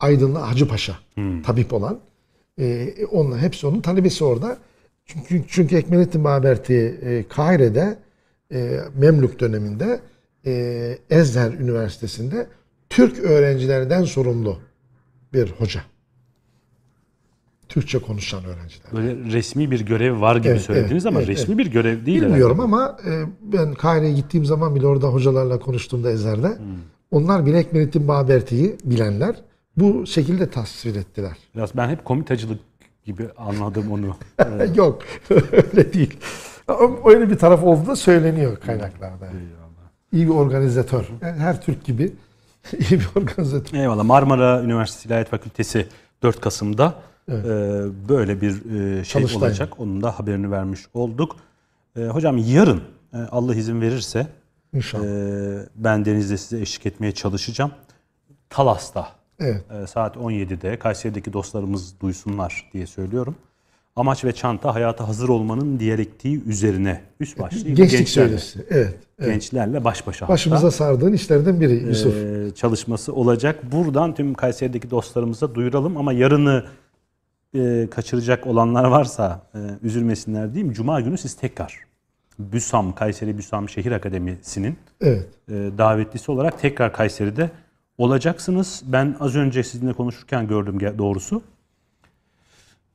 Aydınlı Hacı Paşa tabip olan. E, onlar hepsi onun talebesi orada. Çünkü çünkü Ekmelettin Baberti e, Kahire'de e, Memlük döneminde e, Ezher Üniversitesi'nde Türk öğrencilerden sorumlu bir hoca. Türkçe konuşan öğrenciler. Böyle resmi bir görev var gibi Evet, söylediniz evet, ama evet, resmi bir görev değil Bilmiyorum herhalde. ama e, ben Kahire'ye gittiğim zaman bile orada hocalarla konuştuğumda Ezher'de Hmm. onlar bile Ekmelettin Baberti'yi bilenler bu şekilde tasvir ettiler. Biraz ben hep komitacılık gibi anladım onu. Yok öyle değil. Öyle bir taraf olduğu da söyleniyor kaynaklarda. İyi bir organizatör. Yani her Türk gibi iyi bir organizatör. Eyvallah. Marmara Üniversitesi İlahiyat Fakültesi 4 Kasım'da e, böyle bir e, şey Çalıştay. olacak. Onun da haberini vermiş olduk. E, hocam yarın e, Allah izin verirse İnşallah. e, ben denizde size eşlik etmeye çalışacağım. Talas'ta Evet. e, saat 17'de Kayseri'deki dostlarımız duysunlar diye söylüyorum. Amaç ve çanta hayata hazır olmanın diyalektiği üzerine üst başlığı Gençlik gençlerle, söylesi. Evet. evet. gençlerle baş başa hatta. Başımıza sardığın işlerden biri Yusuf. Ee, çalışması olacak. Buradan tüm Kayseri'deki dostlarımıza duyuralım ama yarını e, kaçıracak olanlar varsa e, üzülmesinler diyeyim. Cuma günü siz tekrar BÜSAM, Kayseri BÜSAM Şehir Akademisi'nin Evet. e, davetlisi olarak tekrar Kayseri'de olacaksınız. Ben az önce sizinle konuşurken gördüm doğrusu.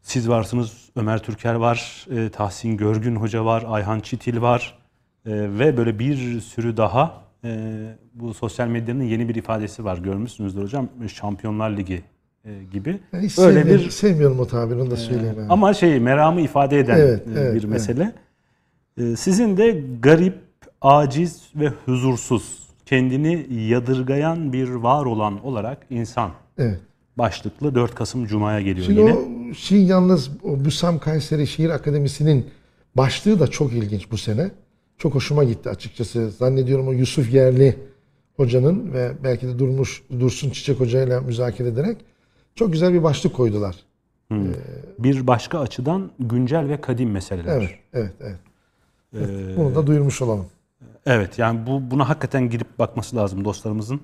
Siz varsınız, Ömer Türker var, e, Tahsin Görgün Hoca var, Ayhan Çitil var e, ve böyle bir sürü daha e, bu sosyal medyanın yeni bir ifadesi var. Görmüşsünüzdür hocam. Şampiyonlar Ligi e, gibi. Hiç sevmiyorum, bir sevmiyorum o tabiri onu da söyleyeyim. yani. ama şey meramı ifade eden Evet, e, evet, bir evet. mesele. E, Sizin de garip, aciz ve huzursuz, kendini yadırgayan bir var olan olarak insan Evet. başlıklı 4 Kasım Cuma'ya geliyor Şimdi yine. o şey yalnız o Büsam Kayseri Şiir Akademisi'nin başlığı da çok ilginç bu sene. Çok hoşuma gitti açıkçası. Zannediyorum o Yusuf Yerli hocanın ve belki de Durmuş Dursun Çiçek Hoca ile müzakere ederek çok güzel bir başlık koydular. Bir başka açıdan güncel ve kadim meseleler. Evet, evet, evet. Ee, Bunu da duyurmuş olalım. Evet yani bu buna hakikaten gidip bakması lazım dostlarımızın.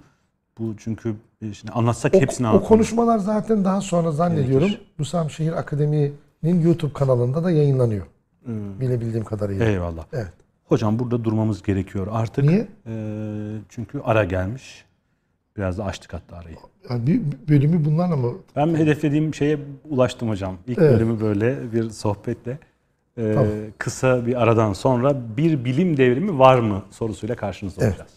Bu çünkü e, şimdi anlatsak O, hepsini o anlatamam. konuşmalar zaten daha sonra zannediyorum Gerekir. Büsam Şehir Akademi'nin YouTube kanalında da yayınlanıyor. Bilebildiğim kadarıyla. Eyvallah. Evet. Hocam burada durmamız gerekiyor artık. Niye? E, çünkü ara gelmiş. Biraz da açtık hatta arayı. Yani bir bölümü bunlarla mı? Ben hedeflediğim şeye ulaştım hocam. İlk Evet. bölümü böyle bir sohbetle. E, Tamam. Kısa bir aradan sonra bir bilim devrimi var mı sorusuyla karşınızda Evet. olacağız.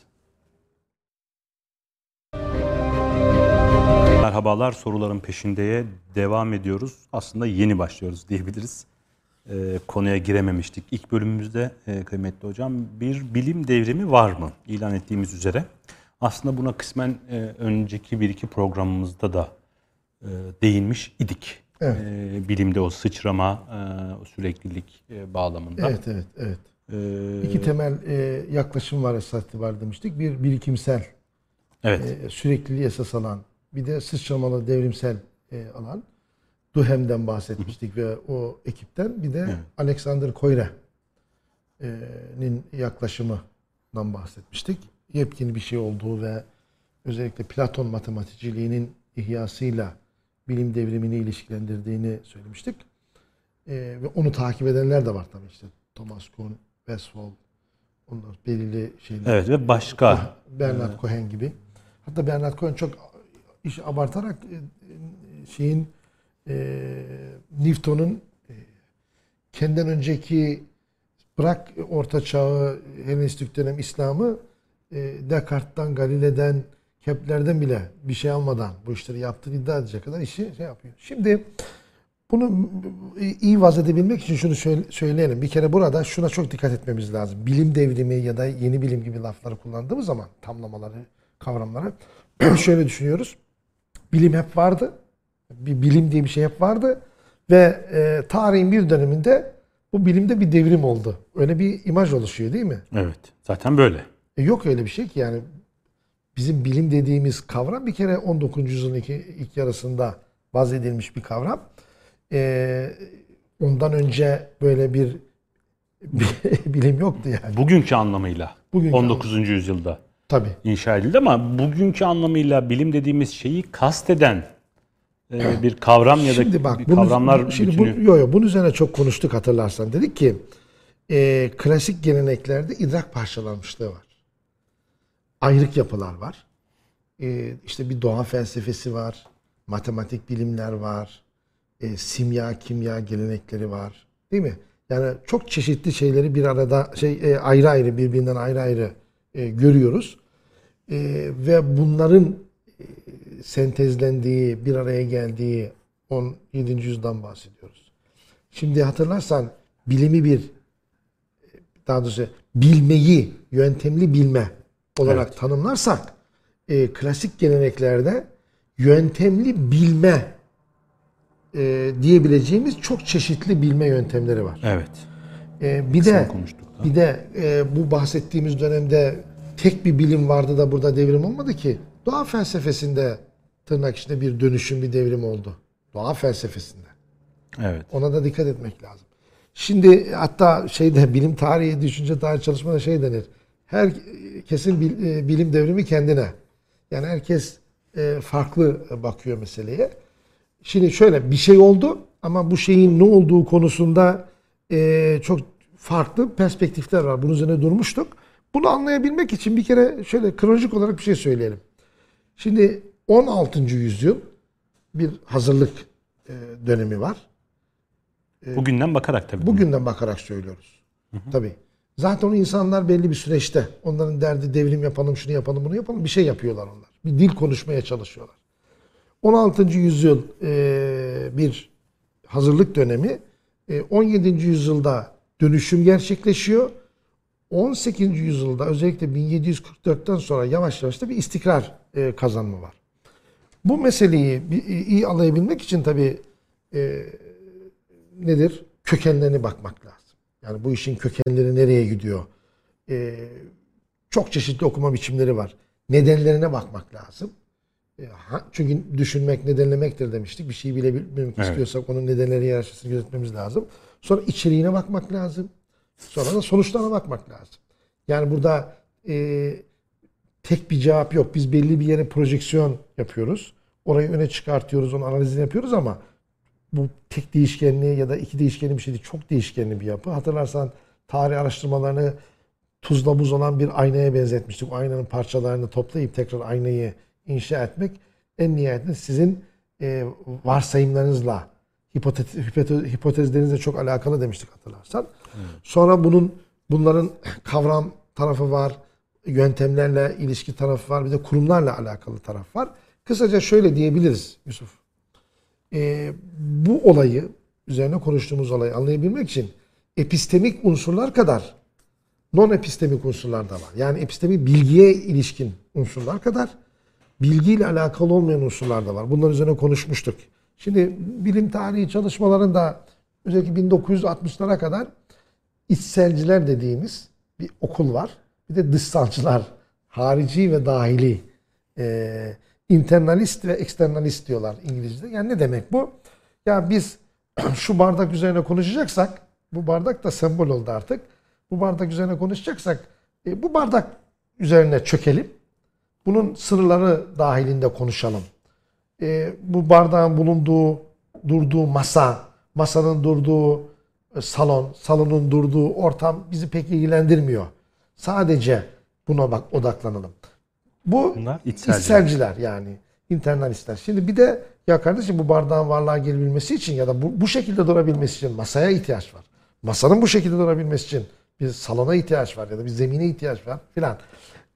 Merhabalar soruların peşindeye devam ediyoruz. Aslında yeni başlıyoruz diyebiliriz. E, konuya girememiştik. İlk bölümümüzde e, kıymetli hocam bir bilim devrimi var mı? İlan ettiğimiz üzere. Aslında buna kısmen e, önceki bir iki programımızda da e, değinmiş idik. Evet. E, bilimde o sıçrama, e, o süreklilik e, bağlamında. Evet, evet, evet. E, İki temel e, yaklaşım var esas itibariyle demiştik. Bir birikimsel, evet. e, sürekliliği esas alan. Bir de sıçramalı devrimsel e, alan. Duhem'den bahsetmiştik ve o ekipten. Bir de Alexander Koyre'nin yaklaşımından bahsetmiştik. Yepyeni bir şey olduğu ve özellikle Platon matematikçiliğinin ihyasıyla bilim devrimini ilişkilendirdiğini söylemiştik. E, ve onu takip edenler de var tabii işte. Thomas Kuhn, Westfall, onlar belirli şeyler. Evet ve başka. Bernard Cohen gibi. Hatta Bernard Cohen çok iş abartarak e, şeyin e, Newton'un e, kendinden önceki bırak orta çağı Helenistik dönem İslam'ı e, Descartes'tan, Galile'den, Kepler'den bile bir şey almadan bu işleri yaptığını iddia edecek kadar işi şey yapıyor. Şimdi bunu iyi vaz edebilmek için şunu söyle- söyleyelim. Bir kere burada şuna çok dikkat etmemiz lazım. Bilim devrimi ya da yeni bilim gibi lafları kullandığımız zaman tamlamaları, kavramları şöyle düşünüyoruz. Bilim hep vardı. Bir bilim diye bir şey hep vardı. Ve e, tarihin bir döneminde bu bilimde bir devrim oldu. Öyle bir imaj oluşuyor değil mi? Evet. Zaten böyle. E, yok öyle bir şey ki yani bizim bilim dediğimiz kavram bir kere 19. yüzyılın ilk, ilk yarısında vaz edilmiş bir kavram. E, ondan önce böyle bir, bilim yoktu yani. Bugünkü anlamıyla. Bugünkü 19. yüzyılda Tabii. inşa edildi ama bugünkü anlamıyla bilim dediğimiz şeyi kasteden e, bir kavram ya da Şimdi bak bir bunu, kavramlar şimdi bu, bütünü. yo, yo, bunun üzerine çok konuştuk hatırlarsan. Dedik ki e, klasik geleneklerde idrak parçalanmışlığı var. Ayrık yapılar var. E, işte bir doğa felsefesi var. Matematik bilimler var. E, simya, kimya gelenekleri var. Değil mi? Yani çok çeşitli şeyleri bir arada şey e, ayrı ayrı birbirinden ayrı ayrı e, görüyoruz. E, ve bunların e, sentezlendiği, bir araya geldiği 17. yüzyıldan bahsediyoruz. Şimdi hatırlarsan bilimi bir daha doğrusu bilmeyi yöntemli bilme olarak tanımlarsak e, klasik geleneklerde yöntemli bilme e, diyebileceğimiz çok çeşitli bilme yöntemleri var. Evet. E, bir de konuştuk da. bir de e, bu bahsettiğimiz dönemde tek bir bilim vardı da burada devrim olmadı ki. Doğa felsefesinde tırnak içinde bir dönüşüm, bir devrim oldu. Doğa felsefesinde. Evet. Ona da dikkat etmek lazım. Şimdi hatta şeyde bilim tarihi, düşünce tarihi çalışmada şey denir. Herkesin e, bilim devrimi kendine. Yani herkes e, farklı bakıyor meseleye. Şimdi şöyle bir şey oldu ama bu şeyin ne olduğu konusunda e, çok farklı perspektifler var. Bunun üzerine durmuştuk. Bunu anlayabilmek için bir kere şöyle kronolojik olarak bir şey söyleyelim. Şimdi 16. yüzyıl bir hazırlık dönemi var. Bugünden bakarak tabii. Bugünden bakarak söylüyoruz. Tabii. Zaten o insanlar belli bir süreçte. Onların derdi devrim yapalım, şunu yapalım, bunu yapalım. Bir şey yapıyorlar onlar. Bir dil konuşmaya çalışıyorlar. 16. yüzyıl e, bir hazırlık dönemi. E, 17. yüzyılda dönüşüm gerçekleşiyor. 18. yüzyılda özellikle 1744'ten sonra yavaş yavaş da bir istikrar e, kazanma var. Bu meseleyi bir- iyi anlayabilmek için tabii e, nedir? Kökenlerine bakmak lazım. Yani bu işin kökenleri nereye gidiyor? Ee, çok çeşitli okuma biçimleri var. Nedenlerine bakmak lazım. Ee, ha- çünkü düşünmek nedenlemektir demiştik. Bir şeyi bilebilmek Evet. istiyorsak onun nedenleri hiyerarşisini gözetmemiz lazım. Sonra içeriğine bakmak lazım. Sonra da sonuçlarına bakmak lazım. Yani burada e, tek bir cevap yok. Biz belli bir yere projeksiyon yapıyoruz. Orayı öne çıkartıyoruz, onun analizini yapıyoruz ama bu tek değişkenli ya da iki değişkenli bir şey değil. Çok değişkenli bir yapı. Hatırlarsan tarih araştırmalarını tuzla buz olan bir aynaya benzetmiştik. O aynanın parçalarını toplayıp tekrar aynayı inşa etmek en nihayetinde sizin e, varsayımlarınızla, hipotez, hipotez- hipotezlerinizle çok alakalı demiştik hatırlarsan. Sonra bunun bunların kavram tarafı var, yöntemlerle ilişki tarafı var, bir de kurumlarla alakalı taraf var. Kısaca şöyle diyebiliriz Yusuf e, bu olayı, üzerine konuştuğumuz olayı anlayabilmek için epistemik unsurlar kadar non epistemik unsurlar da var. Yani epistemik bilgiye ilişkin unsurlar kadar bilgiyle alakalı olmayan unsurlar da var. Bunların üzerine konuşmuştuk. Şimdi bilim tarihi çalışmalarında özellikle 1960'lara kadar içselciler dediğimiz bir okul var. Bir de dışsalcılar, harici ve dahili e, internalist ve eksternalist diyorlar İngilizce'de. Yani ne demek bu? Ya biz şu bardak üzerine konuşacaksak, bu bardak da sembol oldu artık. Bu bardak üzerine konuşacaksak, e, bu bardak üzerine çökelim. Bunun sınırları dahilinde konuşalım. E, bu bardağın bulunduğu, durduğu masa, masanın durduğu e, salon, salonun durduğu ortam bizi pek ilgilendirmiyor. Sadece buna bak odaklanalım. Bu Bunlar içselciler. içselciler yani internalistler. Şimdi bir de ya kardeşim bu bardağın varlığa gelebilmesi için ya da bu, bu şekilde durabilmesi için masaya ihtiyaç var. Masanın bu şekilde durabilmesi için bir salona ihtiyaç var ya da bir zemine ihtiyaç var filan.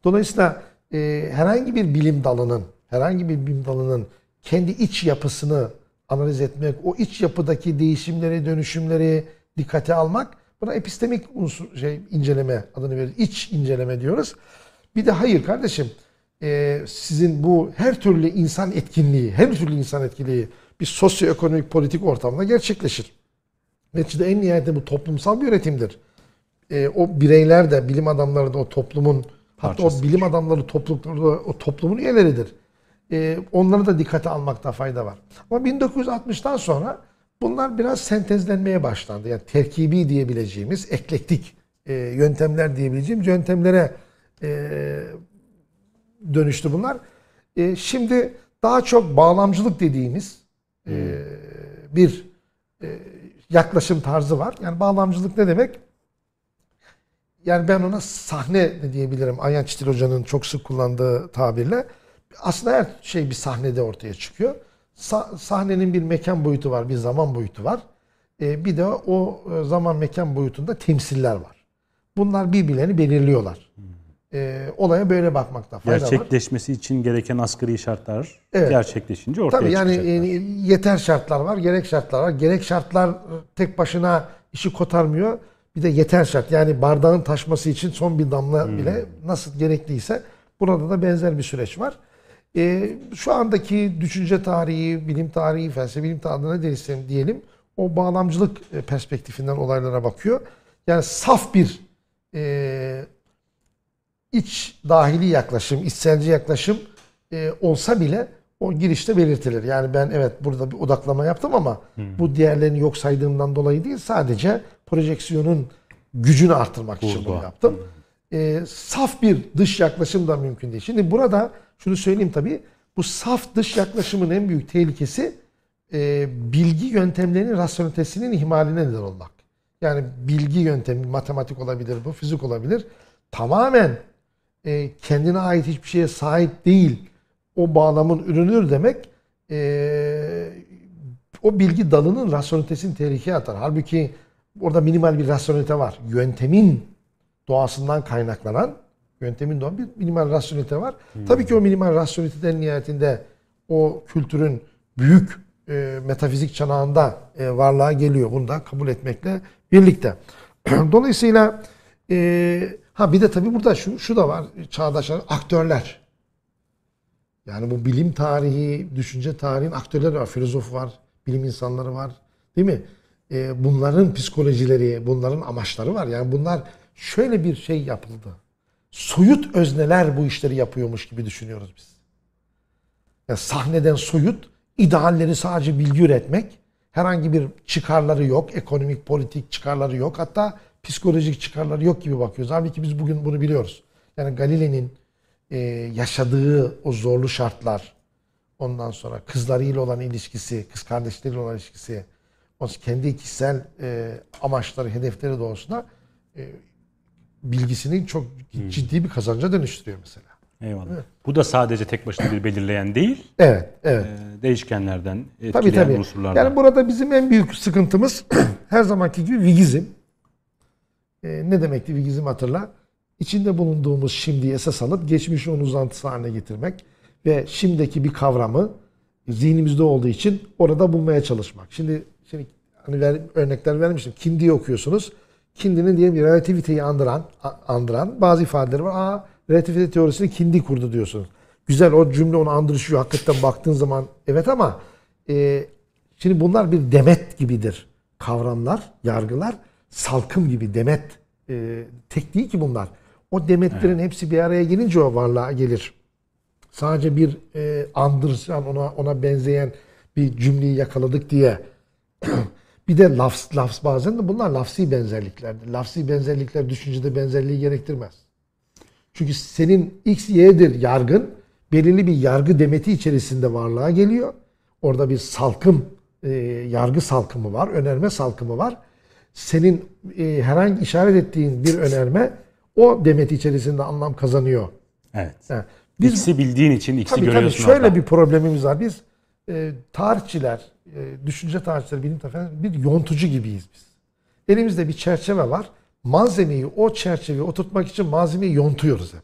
Dolayısıyla e, herhangi bir bilim dalının herhangi bir bilim dalının kendi iç yapısını analiz etmek, o iç yapıdaki değişimleri, dönüşümleri dikkate almak buna epistemik unsur şey inceleme adını verir. İç inceleme diyoruz. Bir de hayır kardeşim e, sizin bu her türlü insan etkinliği, her türlü insan etkinliği bir sosyoekonomik politik ortamda gerçekleşir. Neticede en nihayetinde bu toplumsal bir üretimdir. E, o bireyler de, bilim adamları da o toplumun, hatta o bilim adamları toplulukları da o toplumun üyeleridir. E, onları da dikkate almakta fayda var. Ama 1960'tan sonra bunlar biraz sentezlenmeye başlandı. Yani terkibi diyebileceğimiz, eklektik e, yöntemler diyebileceğimiz yöntemlere e, dönüştü bunlar. E, şimdi daha çok bağlamcılık dediğimiz e, bir e, yaklaşım tarzı var. Yani bağlamcılık ne demek? Yani ben ona sahne de diyebilirim. Ayhan Çitil Hoca'nın çok sık kullandığı tabirle. Aslında her şey bir sahnede ortaya çıkıyor. Sa- sahnenin bir mekan boyutu var, bir zaman boyutu var. E, bir de o e, zaman mekan boyutunda temsiller var. Bunlar birbirlerini belirliyorlar. E, olaya böyle bakmakta fayda var. Gerçekleşmesi için gereken asgari şartlar Evet. gerçekleşince ortaya Tabii yani çıkacaklar. e, yeter şartlar var, gerek şartlar var. Gerek şartlar tek başına işi kotarmıyor. Bir de yeter şart. Yani bardağın taşması için son bir damla Hmm. bile nasıl gerekliyse burada da benzer bir süreç var. E, şu andaki düşünce tarihi, bilim tarihi, felsefe bilim tarihi ne dersen diyelim o bağlamcılık e, perspektifinden olaylara bakıyor. Yani saf bir e, iç dahili yaklaşım, içselci yaklaşım e, olsa bile o girişte belirtilir. Yani ben evet burada bir odaklama yaptım ama bu diğerlerini yok saydığımdan dolayı değil sadece projeksiyonun gücünü artırmak için bunu Burada. yaptım. E, saf bir dış yaklaşım da mümkün değil. Şimdi burada şunu söyleyeyim tabii bu saf dış yaklaşımın en büyük tehlikesi e, bilgi yöntemlerinin rasyonelitesinin ihmaline neden olmak. Yani bilgi yöntemi, matematik olabilir bu, fizik olabilir. Tamamen e, kendine ait hiçbir şeye sahip değil o bağlamın ürünüdür demek e, o bilgi dalının rasyonelitesini tehlikeye atar. Halbuki orada minimal bir rasyonelite var. Yöntemin doğasından kaynaklanan yöntemin doğan bir minimal rasyonelite var. Tabii ki o minimal rasyoneliteden nihayetinde o kültürün büyük e, metafizik çanağında e, varlığa geliyor. Bunu da kabul etmekle birlikte. Dolayısıyla e, ha bir de tabii burada şu, şu da var. Çağdaş aktörler. Yani bu bilim tarihi, düşünce tarihin aktörleri var. Filozof var, bilim insanları var. Değil mi? E, bunların psikolojileri, bunların amaçları var. Yani bunlar şöyle bir şey yapıldı. Soyut özneler bu işleri yapıyormuş gibi düşünüyoruz biz. Yani sahneden soyut, idealleri sadece bilgi üretmek, herhangi bir çıkarları yok, ekonomik, politik çıkarları yok, hatta psikolojik çıkarları yok gibi bakıyoruz. Halbuki biz bugün bunu biliyoruz. Yani Galile'nin e, yaşadığı o zorlu şartlar, ondan sonra kızlarıyla olan ilişkisi, kız kardeşleriyle olan ilişkisi, kendi kişisel e, amaçları, hedefleri doğrusunda e, bilgisini çok ciddi bir kazanca dönüştürüyor mesela. Eyvallah. Bu da sadece tek başına bir belirleyen değil, Evet, evet. e, değişkenlerden, etkileyen Tabii tabii. unsurlardan. Yani burada bizim en büyük sıkıntımız her zamanki gibi vigizm. Ee, ne demekti vigizm hatırla? İçinde bulunduğumuz şimdiyi esas alıp geçmişi onun uzantısı haline getirmek ve şimdiki bir kavramı zihnimizde olduğu için orada bulmaya çalışmak. Şimdi şimdi hani ver, örnekler vermiştim. Kindi'yi okuyorsunuz. Kindi'nin diyelim bir relativiteyi andıran andıran bazı ifadeleri var. Aa relativite teorisini Kindi kurdu diyorsunuz. Güzel o cümle onu andırışıyor. Hakikaten baktığın zaman evet ama e, şimdi bunlar bir demet gibidir. Kavramlar, yargılar salkım gibi demet. E, tek değil ki bunlar. O demetlerin hepsi bir araya gelince o varlığa gelir. Sadece bir e, andırışan ona ona benzeyen bir cümleyi yakaladık diye bir de lafz, lafz bazen de bunlar lafsi benzerliklerdir. Lafsi benzerlikler düşüncede benzerliği gerektirmez. Çünkü senin X, Y'dir yargın belirli bir yargı demeti içerisinde varlığa geliyor. Orada bir salkım, e, yargı salkımı var, önerme salkımı var. Senin e, herhangi işaret ettiğin bir önerme o demet içerisinde anlam kazanıyor. Evet. Yani Biz, ikisi bildiğin için ikisi tabii, tabii görüyorsun şöyle orada. bir problemimiz var. Biz e, tarihçiler, e, düşünce tarihçileri, bilim tarihçileri bir yontucu gibiyiz biz. Elimizde bir çerçeve var. Malzemeyi o çerçeveye oturtmak için malzemeyi yontuyoruz hep.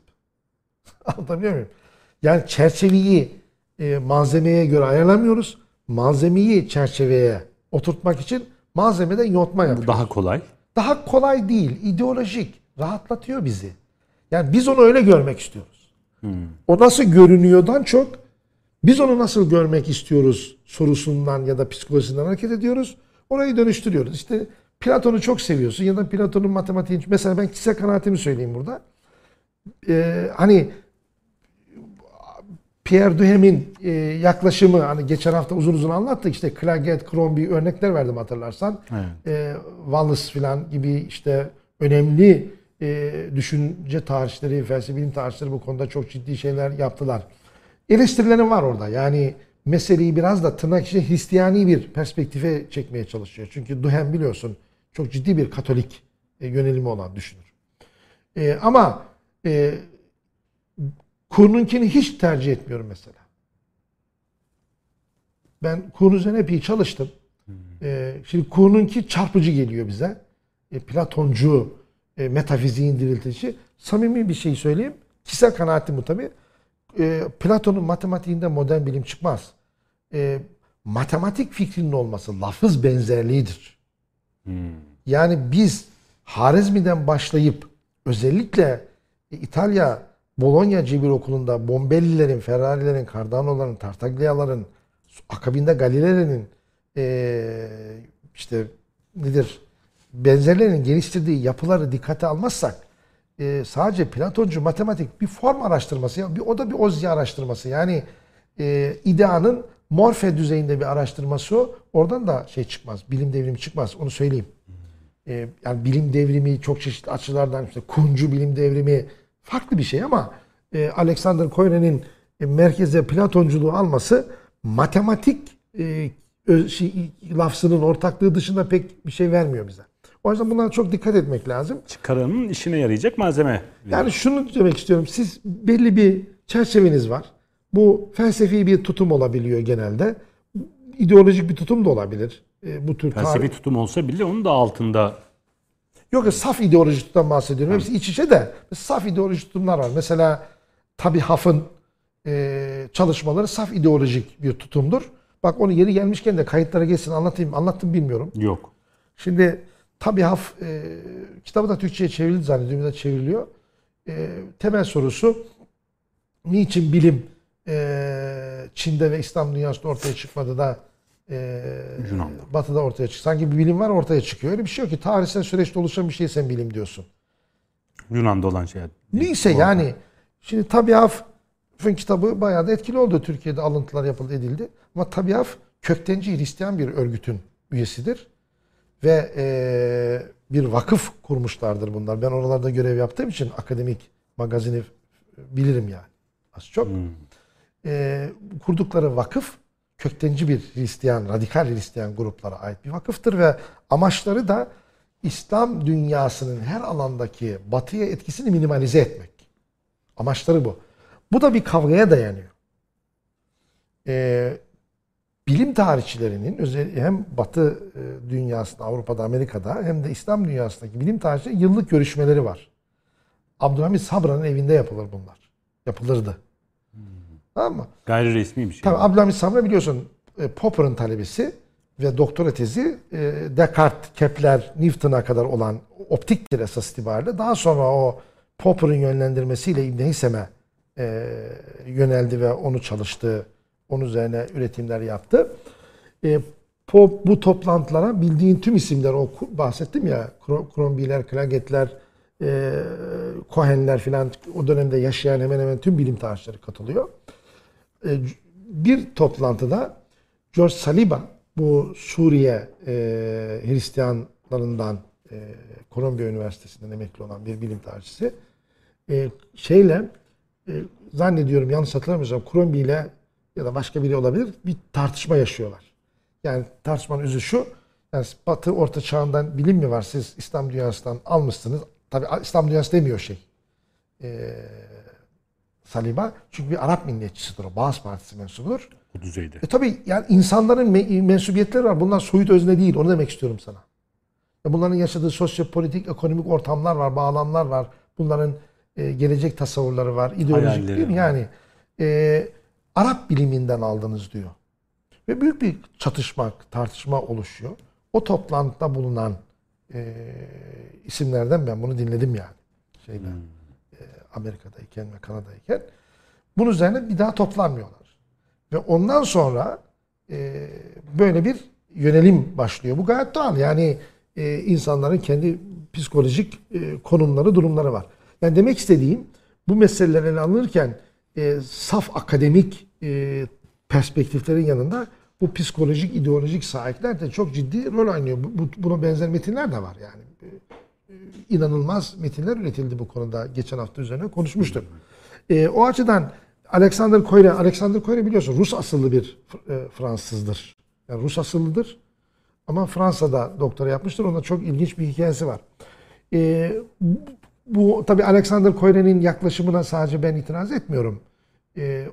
Anlatabiliyor muyum? Yani çerçeveyi e, malzemeye göre ayarlamıyoruz. Malzemeyi çerçeveye oturtmak için malzemeden yontma Bu yapıyoruz. daha kolay. Daha kolay değil, ideolojik. Rahatlatıyor bizi. Yani biz onu öyle görmek istiyoruz. O nasıl görünüyordan çok biz onu nasıl görmek istiyoruz sorusundan ya da psikolojisinden hareket ediyoruz. Orayı dönüştürüyoruz. İşte Platon'u çok seviyorsun ya da Platon'un matematiğini... Mesela ben kişisel kanaatimi söyleyeyim burada. Ee, hani Pierre Duhem'in e, yaklaşımı hani geçen hafta uzun uzun anlattık işte Clagett, Crombie örnekler verdim hatırlarsan. Evet. E, Wallace filan gibi işte önemli e, düşünce tarihçileri, felsefe bilim tarihçileri bu konuda çok ciddi şeyler yaptılar. Eleştirilerim var orada. Yani meseleyi biraz da tırnak içinde Hristiyani bir perspektife çekmeye çalışıyor. Çünkü Duhem biliyorsun çok ciddi bir Katolik e, yönelimi olan düşünür. E, ama e, Kuhn'unkini hiç tercih etmiyorum mesela. Ben Kuhn üzerine epey çalıştım. E, şimdi Kuhn'unki çarpıcı geliyor bize. E, Platoncu, e, metafiziğin diriltişi. Samimi bir şey söyleyeyim. Kişisel kanaatim bu tabii. E, Platon'un matematiğinde modern bilim çıkmaz. E, matematik fikrinin olması lafız benzerliğidir. Yani biz Harizmi'den başlayıp özellikle İtalya Bologna Cebir Okulu'nda Bombellilerin, Ferrari'lerin, Cardano'ların, Tartaglia'ların, akabinde Galileo'nun eee, işte nedir benzerlerinin geliştirdiği yapıları dikkate almazsak eee, sadece Platoncu matematik bir form araştırması, ya bir, o da bir Ozya araştırması. Yani eee ideanın morfe düzeyinde bir araştırması. Oradan da şey çıkmaz, bilim devrimi çıkmaz. Onu söyleyeyim. Ee, yani bilim devrimi çok çeşitli açılardan işte Kuncu bilim devrimi farklı bir şey ama e, Alexander Koyne'nin e, merkeze Platonculuğu alması matematik e, şey, lafzının ortaklığı dışında pek bir şey vermiyor bize. O yüzden bunlara çok dikkat etmek lazım. Çıkaranın işine yarayacak malzeme. Yani şunu demek istiyorum. Siz belli bir çerçeveniz var. Bu felsefi bir tutum olabiliyor genelde. İdeolojik bir tutum da olabilir. E, bu tür tarih- Felsefi tutum olsa bile onun da altında Yok saf ideolojik tutumdan bahsediyorum. Hepsi iç içe de saf ideolojik tutumlar var. Mesela Tabi Haf'ın e, çalışmaları saf ideolojik bir tutumdur. Bak onu yeri gelmişken de kayıtlara geçsin anlatayım. Anlattım bilmiyorum. yok. Şimdi Tabi Haf e, kitabı da Türkçe'ye çevrildi zannediyorum da çevriliyor. E, temel sorusu niçin bilim e, Çin'de ve İslam dünyasında ortaya çıkmadı da e, Yunan'da. Batı'da ortaya çık. Sanki bir bilim var ortaya çıkıyor. Öyle bir şey yok ki. Tarihsel süreçte oluşan bir şey sen bilim diyorsun. Yunan'da olan şey. Neyse yani şimdi Tabiaf'ın kitabı bayağı da etkili oldu. Türkiye'de alıntılar yapıldı edildi. Ama Tabiaf köktenci Hristiyan bir örgütün üyesidir. Ve eee, bir vakıf kurmuşlardır bunlar. Ben oralarda görev yaptığım için akademik magazini bilirim yani. Az çok. Eee, kurdukları vakıf köktenci bir Hristiyan, radikal Hristiyan gruplara ait bir vakıftır ve amaçları da İslam dünyasının her alandaki batıya etkisini minimalize etmek. Amaçları bu. Bu da bir kavgaya dayanıyor. Ee, bilim tarihçilerinin hem Batı e, dünyasında, Avrupa'da, Amerika'da hem de İslam dünyasındaki bilim tarihçilerinin yıllık görüşmeleri var. Abdülhamit Sabra'nın evinde yapılır bunlar. Yapılırdı. Tamam mı? Gayri resmi bir şey. Tabii Abdülhamit Sabra biliyorsun e, Popper'ın talebesi ve doktora tezi e, Descartes, Kepler, Newton'a kadar olan optiktir esas itibariyle. Daha sonra o Popper'ın yönlendirmesiyle İbn Heysem'e e, yöneldi ve onu çalıştı. Onun üzerine üretimler yaptı. E, Pop bu toplantılara bildiğin tüm isimler o bahsettim ya Kro- Crombie'ler, Clagett'ler, e, Cohen'ler filan o dönemde yaşayan hemen hemen tüm bilim tarihçileri katılıyor. E, bir toplantıda George Saliba bu Suriye e, Hristiyanlarından e, Kolombiya Üniversitesi'nden emekli olan bir bilim tarihçisi e, şeyle e, zannediyorum yanlış hatırlamıyorsam Crombie ile ya da başka biri olabilir bir tartışma yaşıyorlar. Yani tartışmanın özü şu Yani Batı Orta Çağ'ından bilim mi var? Siz İslam dünyasından almışsınız. Tabi İslam dünyası demiyor şey. Ee, Saliba. Çünkü bir Arap milliyetçisidir o. Bağız Partisi mensubudur. Bu düzeyde. E tabi yani insanların me- mensubiyetleri var. Bunlar soyut özne değil. Onu demek istiyorum sana. E bunların yaşadığı sosyopolitik, ekonomik ortamlar var, bağlamlar var. Bunların e, gelecek tasavvurları var, ideolojik Hayalleri değil mi? var. Yani e, Arap biliminden aldınız diyor. Ve büyük bir çatışma, tartışma oluşuyor. O toplantıda bulunan e, isimlerden ben bunu dinledim yani. Şeyde, e, Amerika'dayken ve Kanada'yken. Bunun üzerine bir daha toplanmıyorlar. Ve ondan sonra e, böyle bir yönelim başlıyor. Bu gayet doğal. Yani e, insanların kendi psikolojik e, konumları, durumları var. Yani demek istediğim bu meseleler ele alınırken e, saf akademik e, perspektiflerin yanında bu psikolojik, ideolojik sahipler de çok ciddi rol oynuyor. Bu, bu- buna benzer metinler de var yani. İnanılmaz metinler üretildi bu konuda. Geçen hafta üzerine konuşmuştuk. E, o açıdan Alexander Koyre, Alexander Koyre biliyorsun Rus asıllı bir e, Fransızdır. Yani Rus asıllıdır. Ama Fransa'da doktora yapmıştır. Onda çok ilginç bir hikayesi var. E, bu, tabii Alexander Koyre'nin yaklaşımına sadece ben itiraz etmiyorum. E,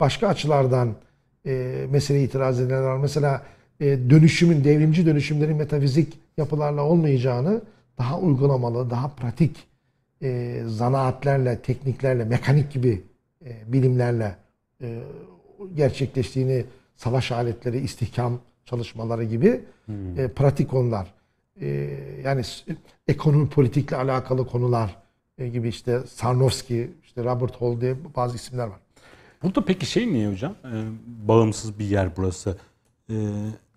başka açılardan e, meseleye itiraz edenler var. Mesela e, dönüşümün, devrimci dönüşümlerin metafizik yapılarla olmayacağını daha uygulamalı, daha pratik e, zanaatlerle, tekniklerle, mekanik gibi e, bilimlerle e, gerçekleştiğini, savaş aletleri, istihkam çalışmaları gibi e, pratik konular. E, yani ekonomi politikle alakalı konular e, gibi işte Sarnowski, işte Robert Hall diye bazı isimler var. Burada peki şey niye hocam? Ee, bağımsız bir yer burası. Ee,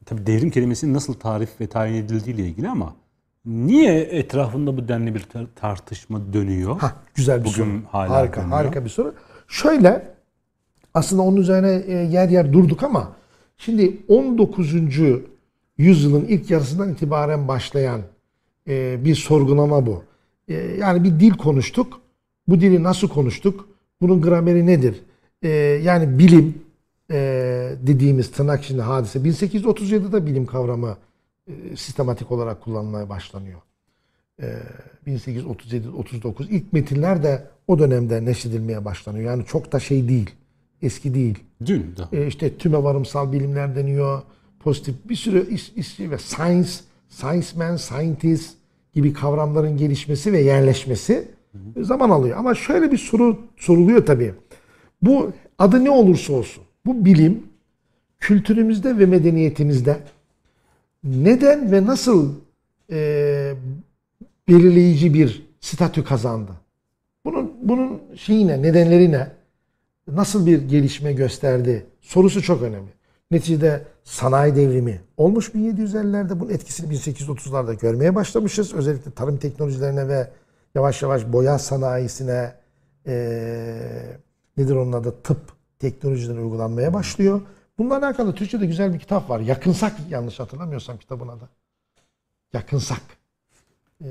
tabii devrim kelimesinin nasıl tarif ve tayin edildiği ile ilgili ama niye etrafında bu denli bir tar- tartışma dönüyor? Ha, güzel bir Bugün soru. hala harika, dönüyor. harika bir soru. Şöyle aslında onun üzerine e, yer yer durduk ama şimdi 19. yüzyılın ilk yarısından itibaren başlayan e, bir sorgulama bu. E, yani bir dil konuştuk. Bu dili nasıl konuştuk? Bunun grameri nedir? Yani bilim dediğimiz tırnak içinde hadise 1837'de bilim kavramı e, sistematik olarak kullanılmaya başlanıyor. 1837-39 ilk metinler de o dönemde neşredilmeye başlanıyor. Yani çok da şey değil, eski değil. Dün daha. E, işte tüme varımsal bilimler deniyor, pozitif bir sürü is, ismi ve science, science man, scientist gibi kavramların gelişmesi ve yerleşmesi zaman alıyor. Ama şöyle bir soru soruluyor tabii. Bu adı ne olursa olsun, bu bilim kültürümüzde ve medeniyetimizde neden ve nasıl e, belirleyici bir statü kazandı? Bunun bunun şeyi ne, nedenleri ne? Nasıl bir gelişme gösterdi? Sorusu çok önemli. Neticede sanayi devrimi olmuş 1750'lerde bunun etkisini 1830'larda görmeye başlamışız. Özellikle tarım teknolojilerine ve yavaş yavaş boya sanayisine eee nedir onun adı tıp teknolojilerine uygulanmaya başlıyor. Bununla alakalı Türkçe'de güzel bir kitap var. Yakınsak yanlış hatırlamıyorsam kitabın adı. Yakınsak. Eee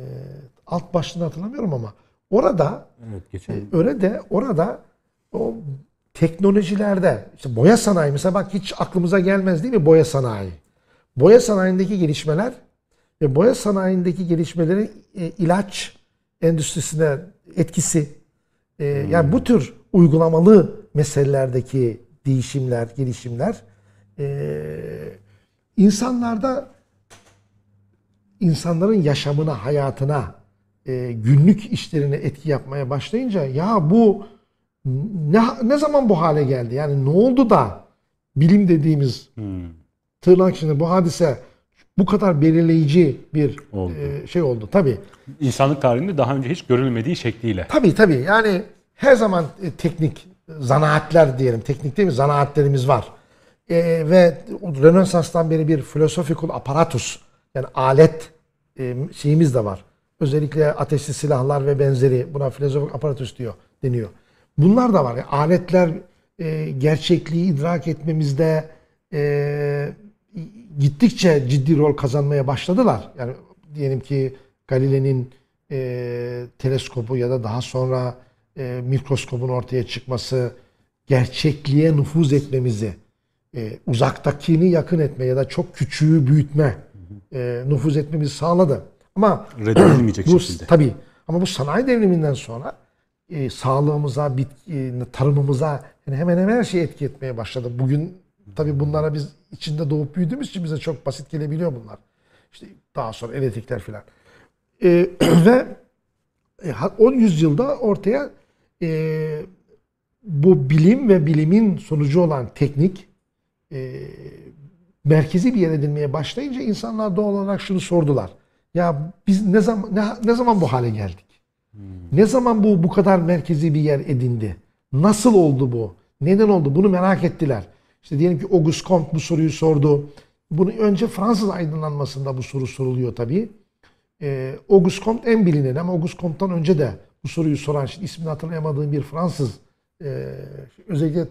alt başlığını hatırlamıyorum ama orada Evet geçen öyle de orada o teknolojilerde işte boya sanayi mesela bak hiç aklımıza gelmez değil mi boya sanayi? Boya sanayindeki gelişmeler ve boya sanayindeki gelişmelerin e, ilaç endüstrisine etkisi e, yani bu tür uygulamalı meselelerdeki değişimler, gelişimler e, insanlarda insanların yaşamına, hayatına, e, günlük işlerine etki yapmaya başlayınca ya bu ne, ne zaman bu hale geldi? Yani ne oldu da bilim dediğimiz tırnak içinde bu hadise bu kadar belirleyici bir Oldu. e, şey oldu. Tabii. insanlık tarihinde daha önce hiç görülmediği şekliyle. Tabii tabii. Yani her zaman e, teknik zanaatler diyelim. Teknik değil mi? Zanaatlerimiz var. E, ve Rönesans'tan beri bir philosophical apparatus yani alet e, şeyimiz de var. Özellikle ateşli silahlar ve benzeri buna philosophical apparatus diyor deniyor. Bunlar da var. Yani aletler e, gerçekliği idrak etmemizde e, gittikçe ciddi rol kazanmaya başladılar. Yani diyelim ki Galile'nin e, teleskobu ya da daha sonra e, mikroskobun ortaya çıkması gerçekliğe nüfuz etmemizi, e, uzaktakini yakın etme ya da çok küçüğü büyütme e, nüfuz etmemizi sağladı. Ama Reddedilmeyecek bu, şekilde. Tabii. Ama bu sanayi devriminden sonra e, sağlığımıza, bitki, tarımımıza yani hemen hemen her şey etki etmeye başladı. Bugün tabii bunlara biz içinde doğup büyüdüğümüz için bize çok basit gelebiliyor bunlar. İşte daha sonra elektrikler filan. E, ve e, ha- 10 yüzyılda ortaya e, bu bilim ve bilimin sonucu olan teknik e, merkezi bir yer edilmeye başlayınca insanlar doğal olarak şunu sordular. Ya biz ne zaman ne, ne zaman bu hale geldik? Ne zaman bu bu kadar merkezi bir yer edindi? Nasıl oldu bu? Neden oldu? Bunu merak ettiler. İşte diyelim ki Auguste Comte bu soruyu sordu. Bunu önce Fransız aydınlanmasında bu soru soruluyor tabii. Ee, Auguste Comte en bilinen ama Auguste Comte'dan önce de bu soruyu soran, şimdi ismini hatırlayamadığım bir Fransız e, özellikle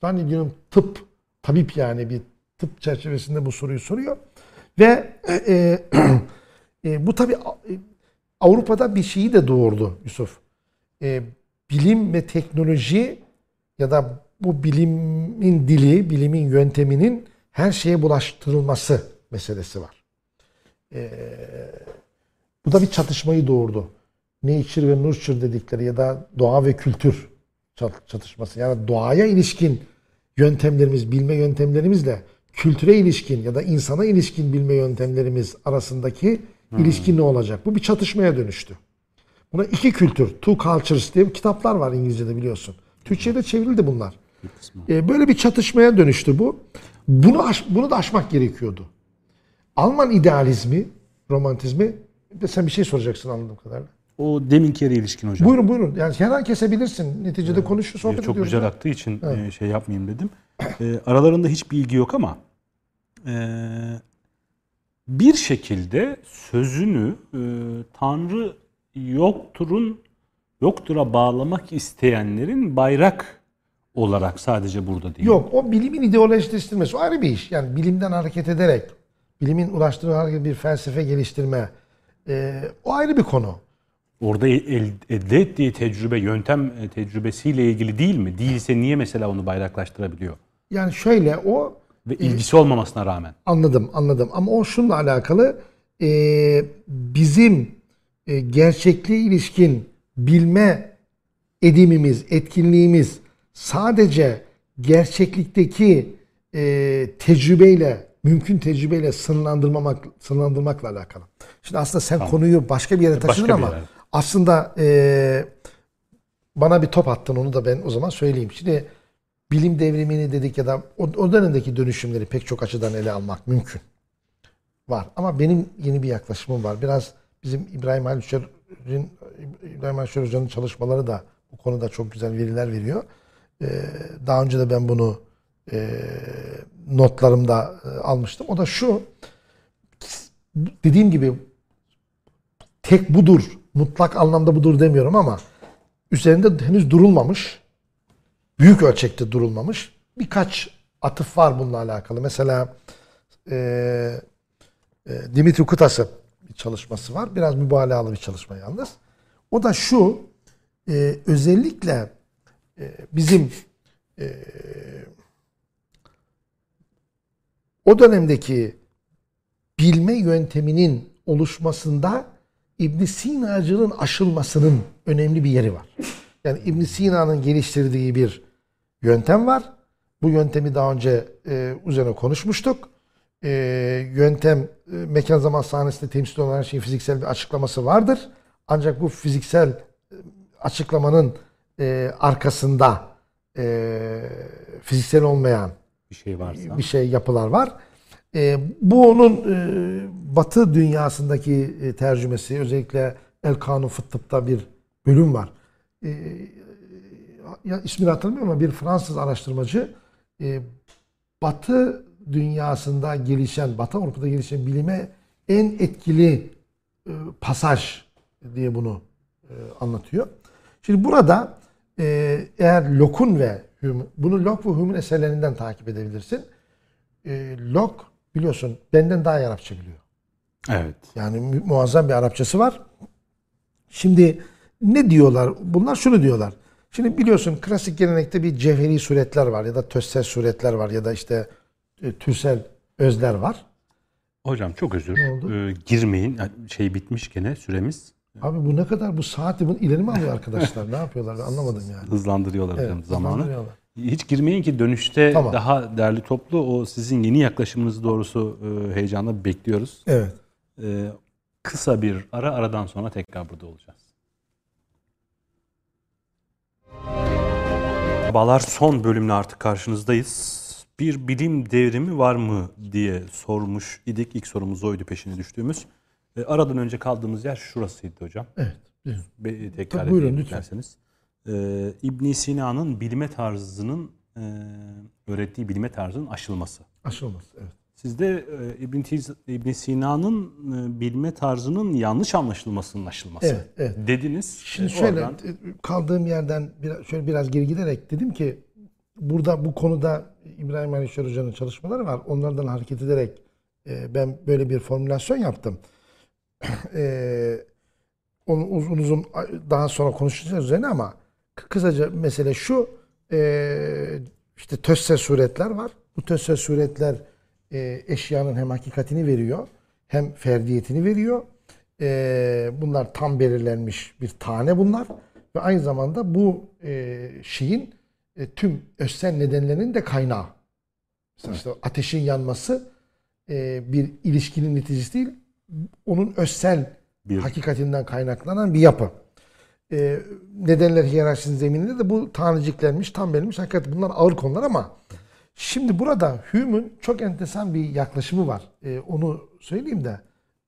zannediyorum tıp, tabip yani bir tıp çerçevesinde bu soruyu soruyor. Ve e, e, bu tabii e, Avrupa'da bir şeyi de doğurdu Yusuf. E, bilim ve teknoloji ya da bu bilimin dili, bilimin yönteminin her şeye bulaştırılması meselesi var. E, bu da bir çatışmayı doğurdu. Nature ve nurture dedikleri ya da doğa ve kültür çat- çatışması. Yani doğaya ilişkin yöntemlerimiz, bilme yöntemlerimizle kültüre ilişkin ya da insana ilişkin bilme yöntemlerimiz arasındaki ilişki ne olacak? Bu bir çatışmaya dönüştü. Buna iki kültür, two cultures diye kitaplar var İngilizce'de biliyorsun. Türkçe'de çevrildi bunlar. Ee, böyle bir çatışmaya dönüştü bu. Bunu aş- bunu da aşmak gerekiyordu. Alman idealizmi, romantizmi, de sen bir şey soracaksın anladığım kadarıyla. O deminki yere ilişkin hocam. Buyurun buyurun. Yani her kesebilirsin. Neticede konuşuyor, sohbet çok güzel aktığı için e, şey yapmayayım dedim. E, aralarında hiçbir ilgi yok ama e, bir şekilde sözünü e, Tanrı yokturun yoktura bağlamak isteyenlerin bayrak olarak sadece burada değil. Yok o bilimin ideolojileştirilmesi o ayrı bir iş. Yani bilimden hareket ederek bilimin hareket bir felsefe geliştirme e, o ayrı bir konu. Orada el- elde ettiği tecrübe, yöntem e, tecrübesiyle ilgili değil mi? Değilse niye mesela onu bayraklaştırabiliyor? Yani şöyle o Ve ilgisi olmamasına rağmen. anladım anladım ama o şunla alakalı e, bizim e, gerçekliğe ilişkin bilme edimimiz, etkinliğimiz sadece gerçeklikteki e, tecrübeyle, mümkün tecrübeyle sınırlandırmamak, sınırlandırmakla alakalı. Şimdi aslında sen konuyu başka bir yere taşıdın Başka bir ama yere. Aslında e, bana bir top attın onu da ben o zaman söyleyeyim. Şimdi bilim devrimini dedik ya da o, o dönemdeki dönüşümleri pek çok açıdan ele almak mümkün. Var. Ama benim yeni bir yaklaşımım var. Biraz bizim İbrahim Halüşer'in İbrahim Halüşer Hoca'nın çalışmaları da bu konuda çok güzel veriler veriyor. Ee, daha önce de ben bunu e, notlarımda e, almıştım. O da şu dediğim gibi tek budur, mutlak anlamda budur demiyorum ama üzerinde henüz durulmamış, büyük ölçekte durulmamış birkaç atıf var bununla alakalı. Mesela e, e, Dimitri Kutas'ın bir çalışması var. Biraz mübalağalı bir çalışma yalnız. O da şu, e, özellikle e, bizim e, o dönemdeki bilme yönteminin oluşmasında İbn Sina'cılığın aşılmasının önemli bir yeri var. Yani İbn Sina'nın geliştirdiği bir yöntem var. Bu yöntemi daha önce e, üzerine konuşmuştuk. E, yöntem e, mekan zaman sahnesinde temsil olan her şeyin fiziksel bir açıklaması vardır. Ancak bu fiziksel e, açıklamanın e, arkasında e, fiziksel olmayan Bir şey varsa. bir şey yapılar var. E, bu onun e, Batı dünyasındaki e, tercümesi özellikle El Kanun Fıttıp'ta bir bölüm var. E, ya ismini hatırlamıyorum ama bir Fransız araştırmacı e, Batı dünyasında gelişen, Batı Avrupa'da gelişen bilime en etkili e, pasaj diye bunu e, anlatıyor. Şimdi burada e, eğer Locke'un ve Hume'un, bunu Locke ve Hume'un eserlerinden takip edebilirsin. E, Locke biliyorsun benden daha iyi Arapça biliyor. Evet. Yani mu- muazzam bir Arapçası var. Şimdi ne diyorlar? Bunlar şunu diyorlar. Şimdi biliyorsun klasik gelenekte bir cevheri suretler var ya da tözsel suretler var ya da işte e, türsel özler var. Hocam çok özür. Ne oldu? Ee, girmeyin. Şey bitmiş gene süremiz. Abi bu ne kadar bu saati bunu ileri mi alıyor arkadaşlar? ne yapıyorlar ben anlamadım yani. Hızlandırıyorlar hocam Evet, zamanı. hızlandırıyorlar. Hiç girmeyin ki dönüşte Tamam. daha değerli toplu o sizin yeni yaklaşımınızı doğrusu e, heyecanla bekliyoruz. Evet. Ee, kısa bir ara aradan sonra tekrar burada olacağız. Merhabalar son bölümle artık karşınızdayız. Bir bilim devrimi var mı diye sormuş idik. İlk sorumuz oydu peşine düştüğümüz. Ee, aradan önce kaldığımız yer şurasıydı hocam. Evet. buyurun. Be- tekrar Tabii, buyurun, edeyim lütfen. isterseniz. Ee, ibn Sina'nın bilime tarzının e, öğrettiği bilime tarzının aşılması. Aşılmaz. Evet. Sizde e, İbn, Sina'nın e, bilme tarzının yanlış anlaşılmasının aşılması Evet, evet. dediniz. Şimdi E, şöyle oradan- e, kaldığım yerden biraz, şöyle biraz geri giderek dedim ki burada bu konuda İbrahim Aleyhisselam Hoca'nın çalışmaları var. Onlardan hareket ederek e, ben böyle bir formülasyon yaptım. e, onu uzun uzun daha sonra konuşacağız üzerine ama kısaca mesele şu e, işte tösse suretler var. Bu tösse suretler e, eşyanın hem hakikatini veriyor hem ferdiyetini veriyor. E, bunlar tam belirlenmiş bir tane bunlar ve aynı zamanda bu e, şeyin e, tüm özsel nedenlerinin de kaynağı. Mesela işte ateşin yanması e, bir ilişkinin neticesi değil, onun özsel Bir- hakikatinden kaynaklanan bir yapı. E, nedenler hiyerarşisinin zemininde de bu taneciklenmiş, tam verilmiş hakikat. Bunlar ağır konular ama şimdi burada Hume'un çok enteresan bir yaklaşımı var. E, onu söyleyeyim de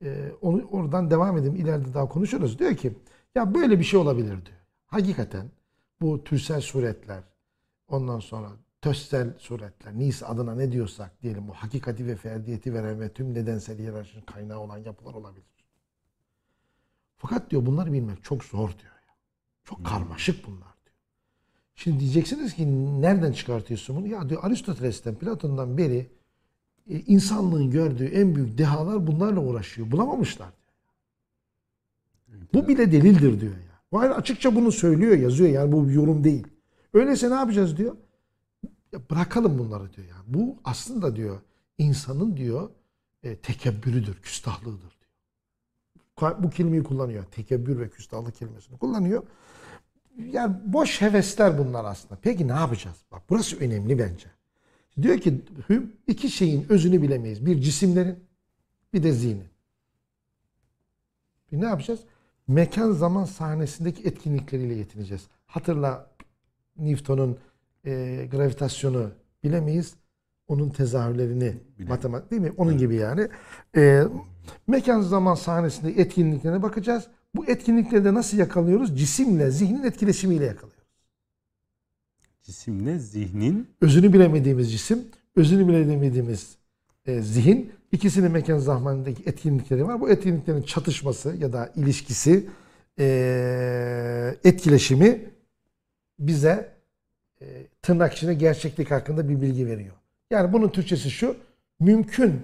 e, onu oradan devam edeyim. İleride daha konuşuruz. Diyor ki ya böyle bir şey olabilir diyor. Hakikaten bu türsel suretler ondan sonra tössel suretler neyse adına ne diyorsak diyelim bu hakikati ve ferdiyeti veren ve tüm nedensel hiyerarşinin kaynağı olan yapılar olabilir. Fakat diyor bunları bilmek çok zor diyor. Çok karmaşık bunlar diyor. Şimdi diyeceksiniz ki nereden çıkartıyorsun bunu? Ya diyor Aristoteles'ten, Platon'dan beri e, insanlığın gördüğü en büyük dehalar bunlarla uğraşıyor. Bulamamışlar diyor. Bu bile delildir diyor ya. Vay açıkça bunu söylüyor, yazıyor yani bu bir yorum değil. Öyleyse ne yapacağız diyor? Ya bırakalım bunları diyor yani. Bu aslında diyor insanın diyor e, tekebbürüdür, küstahlığıdır diyor. Bu kelimeyi kullanıyor. Tekebbür ve küstahlık kelimesini kullanıyor. Yani boş hevesler bunlar aslında. Peki ne yapacağız? Bak burası önemli bence. Diyor ki iki şeyin özünü bilemeyiz. Bir cisimlerin bir de zihnin. Bir ne yapacağız? Mekan zaman sahnesindeki etkinlikleriyle yetineceğiz. Hatırla Newton'un e, gravitasyonu bilemeyiz. Onun tezahürlerini matematik değil mi? Onun gibi yani. E, mekan zaman sahnesinde etkinliklerine bakacağız. Bu etkinlikleri de nasıl yakalıyoruz? Cisimle zihnin etkileşimiyle yakalıyoruz. cisimle zihnin Özünü bilemediğimiz cisim, özünü bilemediğimiz e, zihin ikisinin mekan zamanındaki etkinlikleri var. Bu etkinliklerin çatışması ya da ilişkisi, e, etkileşimi bize e, tırnak içinde gerçeklik hakkında bir bilgi veriyor. Yani bunun Türkçesi şu, mümkün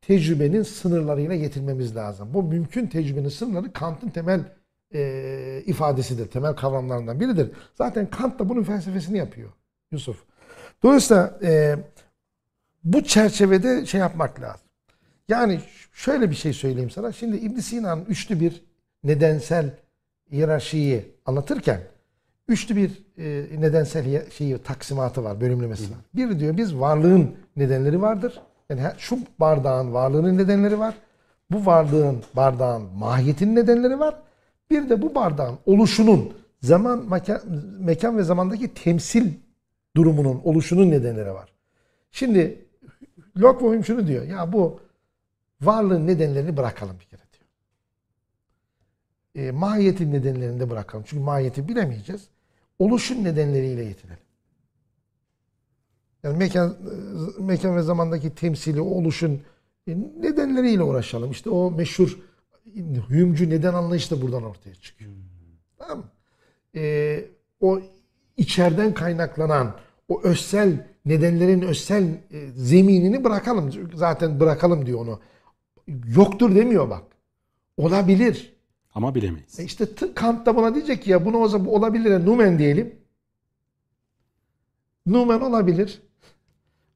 tecrübenin sınırlarıyla yetinmemiz lazım. Bu mümkün tecrübenin sınırları Kant'ın temel e, ifadesidir, temel kavramlarından biridir. Zaten Kant da bunun felsefesini yapıyor Yusuf. Dolayısıyla e, bu çerçevede şey yapmak lazım. Yani şöyle bir şey söyleyeyim sana. Şimdi İbn Sina'nın üçlü bir nedensel hiyerarşiyi anlatırken üçlü bir e, nedensel şeyi taksimatı var, bölümlemesi var. Bir diyor biz varlığın nedenleri vardır. Yani şu bardağın varlığının nedenleri var. Bu varlığın bardağın mahiyetinin nedenleri var. Bir de bu bardağın oluşunun zaman mekan, mekan ve zamandaki temsil durumunun oluşunun nedenleri var. Şimdi Locke Hume şunu diyor. Ya bu varlığın nedenlerini bırakalım bir kere diyor. E, mahiyetin nedenlerini de bırakalım. Çünkü mahiyeti bilemeyeceğiz. Oluşun nedenleriyle yetinelim. Yani mekan, mekan ve zamandaki temsili, oluşun e, nedenleriyle uğraşalım. İşte o meşhur hümcü neden anlayışı da buradan ortaya çıkıyor. Tamam mı? E, o içeriden kaynaklanan o özsel nedenlerin özsel e, zeminini bırakalım. Zaten bırakalım diyor onu. Yoktur demiyor bak. Olabilir. ama bilemeyiz. E işte Kant da buna diyecek ki ya bunu o zaman olabilir. Numen diyelim. Numen olabilir.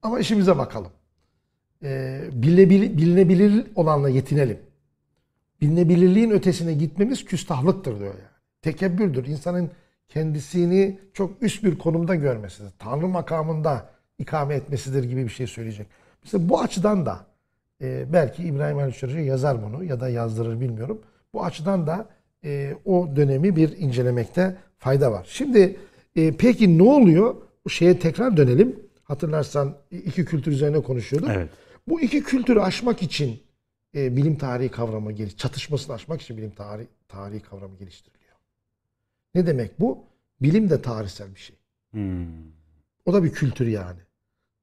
Ama işimize bakalım. e, bilinebilir, bilinebilir olanla yetinelim. Bilinebilirliğin ötesine gitmemiz küstahlıktır diyor yani. Tekebbürdür. İnsanın kendisini çok üst bir konumda görmesidir. Tanrı makamında ikame etmesidir gibi bir şey söyleyecek. Mesela bu açıdan da e, belki İbrahim Aleyhisselam yazar bunu ya da yazdırır bilmiyorum. Bu açıdan da e, o dönemi bir incelemekte fayda var. Şimdi e, peki ne oluyor? Bu şeye tekrar dönelim. Hatırlarsan iki kültür üzerine konuşuyorduk. Evet. Bu iki kültürü aşmak için e, bilim tarihi kavramı geliş, çatışmasını aşmak için bilim tarihi, tarihi kavramı geliştiriliyor. Ne demek bu? Bilim de tarihsel bir şey. Hmm. O da bir kültür yani.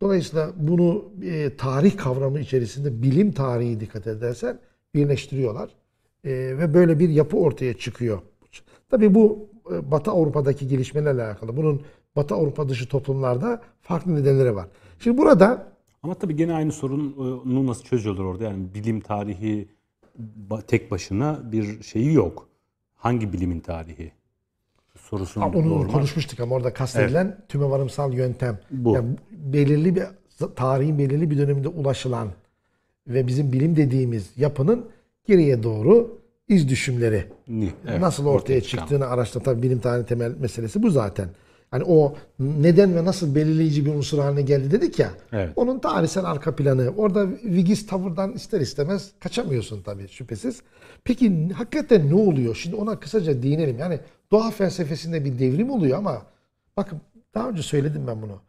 Dolayısıyla bunu e, tarih kavramı içerisinde bilim tarihi dikkat edersen birleştiriyorlar. E, ve böyle bir yapı ortaya çıkıyor. Tabii bu e, Batı Avrupa'daki gelişmelerle alakalı. Bunun Batı Avrupa dışı toplumlarda farklı nedenleri var. Şimdi burada Ama tabii gene aynı sorunu nasıl çözüyorlar orada? Yani bilim tarihi tek başına bir şeyi yok. Hangi bilimin tarihi? Sorusunun Ha, onu konuşmuştuk ama orada kastedilen tümevarımsal yöntem. Bu. Yani belirli bir tarihin belirli bir döneminde ulaşılan ve bizim bilim dediğimiz yapının geriye doğru iz düşümleri Ni- evet, nasıl ortaya, çıkan. çıktığını araştıran tabii bilim tarihi temel meselesi bu zaten. Hani o neden ve nasıl belirleyici bir unsur haline geldi dedik ya. Evet. Onun tarihsel arka planı. Orada Vigiz tavırdan ister istemez kaçamıyorsun tabii şüphesiz. Peki hakikaten ne oluyor? Şimdi ona kısaca değinelim. Yani doğa felsefesinde bir devrim oluyor ama bakın daha önce söyledim ben bunu.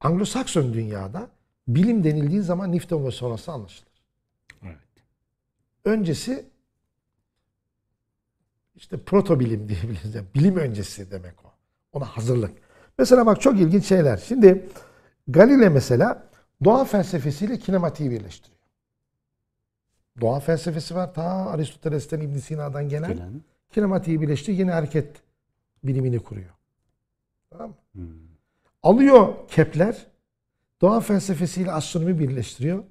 Anglo-Sakson dünyada bilim denildiği zaman Newton ve sonrası anlaşılır. Evet. Öncesi işte proto bilim diyebiliriz. Yani bilim öncesi demek o. Ona hazırlık. Mesela bak çok ilginç şeyler. Şimdi Galile mesela doğa felsefesiyle kinematiği birleştiriyor. Doğa felsefesi var. Ta Aristoteles'ten İbn Sina'dan gelen Gelen. kinematiği birleştiriyor. Yeni hareket bilimini kuruyor. Tamam mı? Hmm. Alıyor Kepler. Doğa felsefesiyle astronomi birleştiriyor.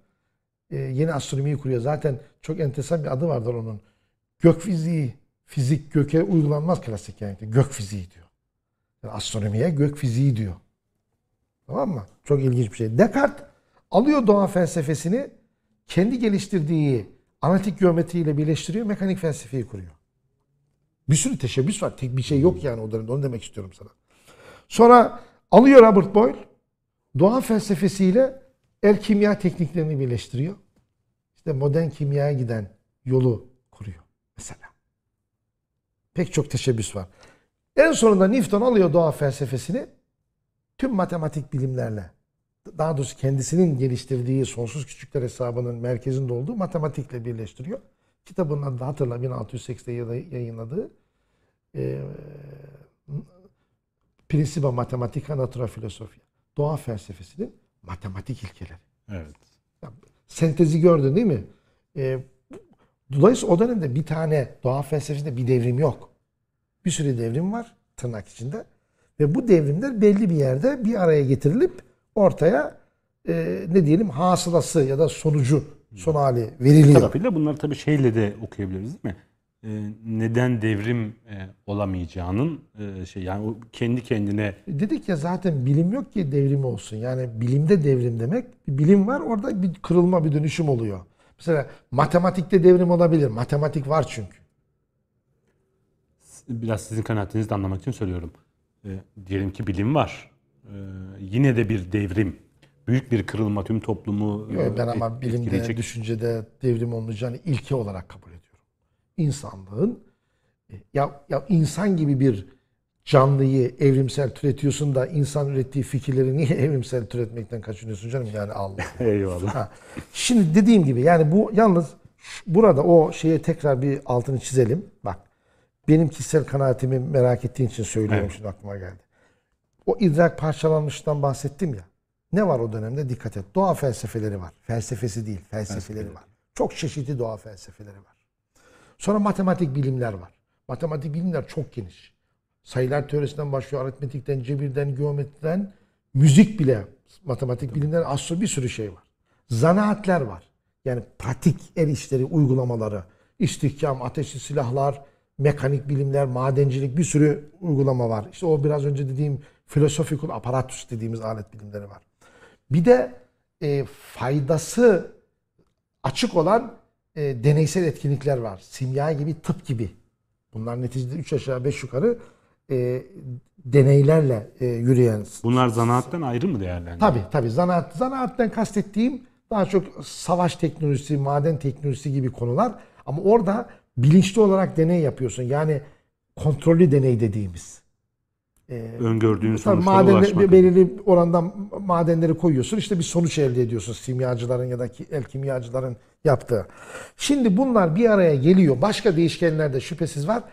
Ee, yeni astronomiyi kuruyor. Zaten çok enteresan bir adı vardır onun. Gök fiziği, fizik göke uygulanmaz klasik yani. Gök fiziği diyor. Astronomiye gök fiziği diyor. Tamam mı? Çok ilginç bir şey. Descartes alıyor doğa felsefesini kendi geliştirdiği analitik geometriyle birleştiriyor. Mekanik felsefeyi kuruyor. Bir sürü teşebbüs var. Tek bir şey yok yani o dönemde. Onu demek istiyorum sana. Sonra alıyor Robert Boyle doğa felsefesiyle el kimya tekniklerini birleştiriyor. İşte modern kimyaya giden yolu kuruyor mesela. Pek çok teşebbüs var. En sonunda Newton alıyor doğa felsefesini tüm matematik bilimlerle daha doğrusu kendisinin geliştirdiği sonsuz küçükler hesabının merkezinde olduğu matematikle birleştiriyor. Kitabının adını hatırla 1680'de yayınladığı e, Principia Mathematica Natura Philosophia. Doğa felsefesinin matematik ilkeleri. Evet. Sentezi gördün değil mi? E, dolayısıyla o dönemde bir tane doğa felsefesinde bir devrim yok. Bir sürü devrim var tırnak içinde. Ve bu devrimler belli bir yerde bir araya getirilip ortaya e, ne diyelim hasılası ya da sonucu son hali veriliyor. tarafıyla bunları tabii şeyle de okuyabiliriz değil mi? Ee, neden devrim e, olamayacağının e, şey yani o kendi kendine Dedik ya zaten bilim yok ki devrim olsun. Yani bilimde devrim demek bir bilim var orada bir kırılma bir dönüşüm oluyor. Mesela matematikte devrim olabilir. Matematik var çünkü. Biraz sizin kanaatinizi de anlamak için söylüyorum. Ee, diyelim ki bilim var. Ee, yine de bir devrim, büyük bir kırılma tüm toplumu e, Yok, ben ama et- bilimde, etkileyecek. düşüncede devrim olmayacağını ilke olarak kabul ediyorum. İnsanlığın e, ya, ya insan gibi bir canlıyı evrimsel türetiyorsun da insan ürettiği fikirleri niye evrimsel türetmekten kaçınıyorsun canım yani Allah. Eyvallah. Ha. Şimdi dediğim gibi yani bu yalnız burada o şeye tekrar bir altını çizelim. Bak benim kişisel kanaatimi merak ettiğin için söylüyorum Evet. şimdi aklıma geldi. O idrak parçalanmıştan bahsettim ya. Ne var o dönemde dikkat et. Doğa felsefeleri var. Felsefesi değil, felsefeleri var. Çok çeşitli doğa felsefeleri var. Sonra matematik bilimler var. Matematik bilimler çok geniş. Sayılar teorisinden başlıyor, aritmetikten, cebirden, geometriden, müzik bile matematik bilimler, astro bir sürü şey var. Zanaatler var. Yani pratik el işleri, uygulamaları, istihkam, ateşli silahlar, mekanik bilimler, madencilik bir sürü uygulama var. İşte o biraz önce dediğim philosophical apparatus dediğimiz alet bilimleri var. Bir de e, faydası açık olan e, deneysel etkinlikler var. Simya gibi, tıp gibi. Bunlar neticede 3 aşağı 5 yukarı e, deneylerle e, yürüyen. Bunlar zanaattan ayrı mı değerlendiriyor? Tabii tabii. Zanaat, zanaatten kastettiğim daha çok savaş teknolojisi, maden teknolojisi gibi konular. Ama orada bilinçli olarak deney yapıyorsun. Yani kontrollü deney dediğimiz. Öngördüğün Tabii sonuçlara madenle, ulaşmak. belirli oranda madenleri koyuyorsun. İşte bir sonuç elde ediyorsun. Simyacıların ya da el kimyacıların yaptığı. Şimdi bunlar bir araya geliyor. Başka değişkenler de şüphesiz var.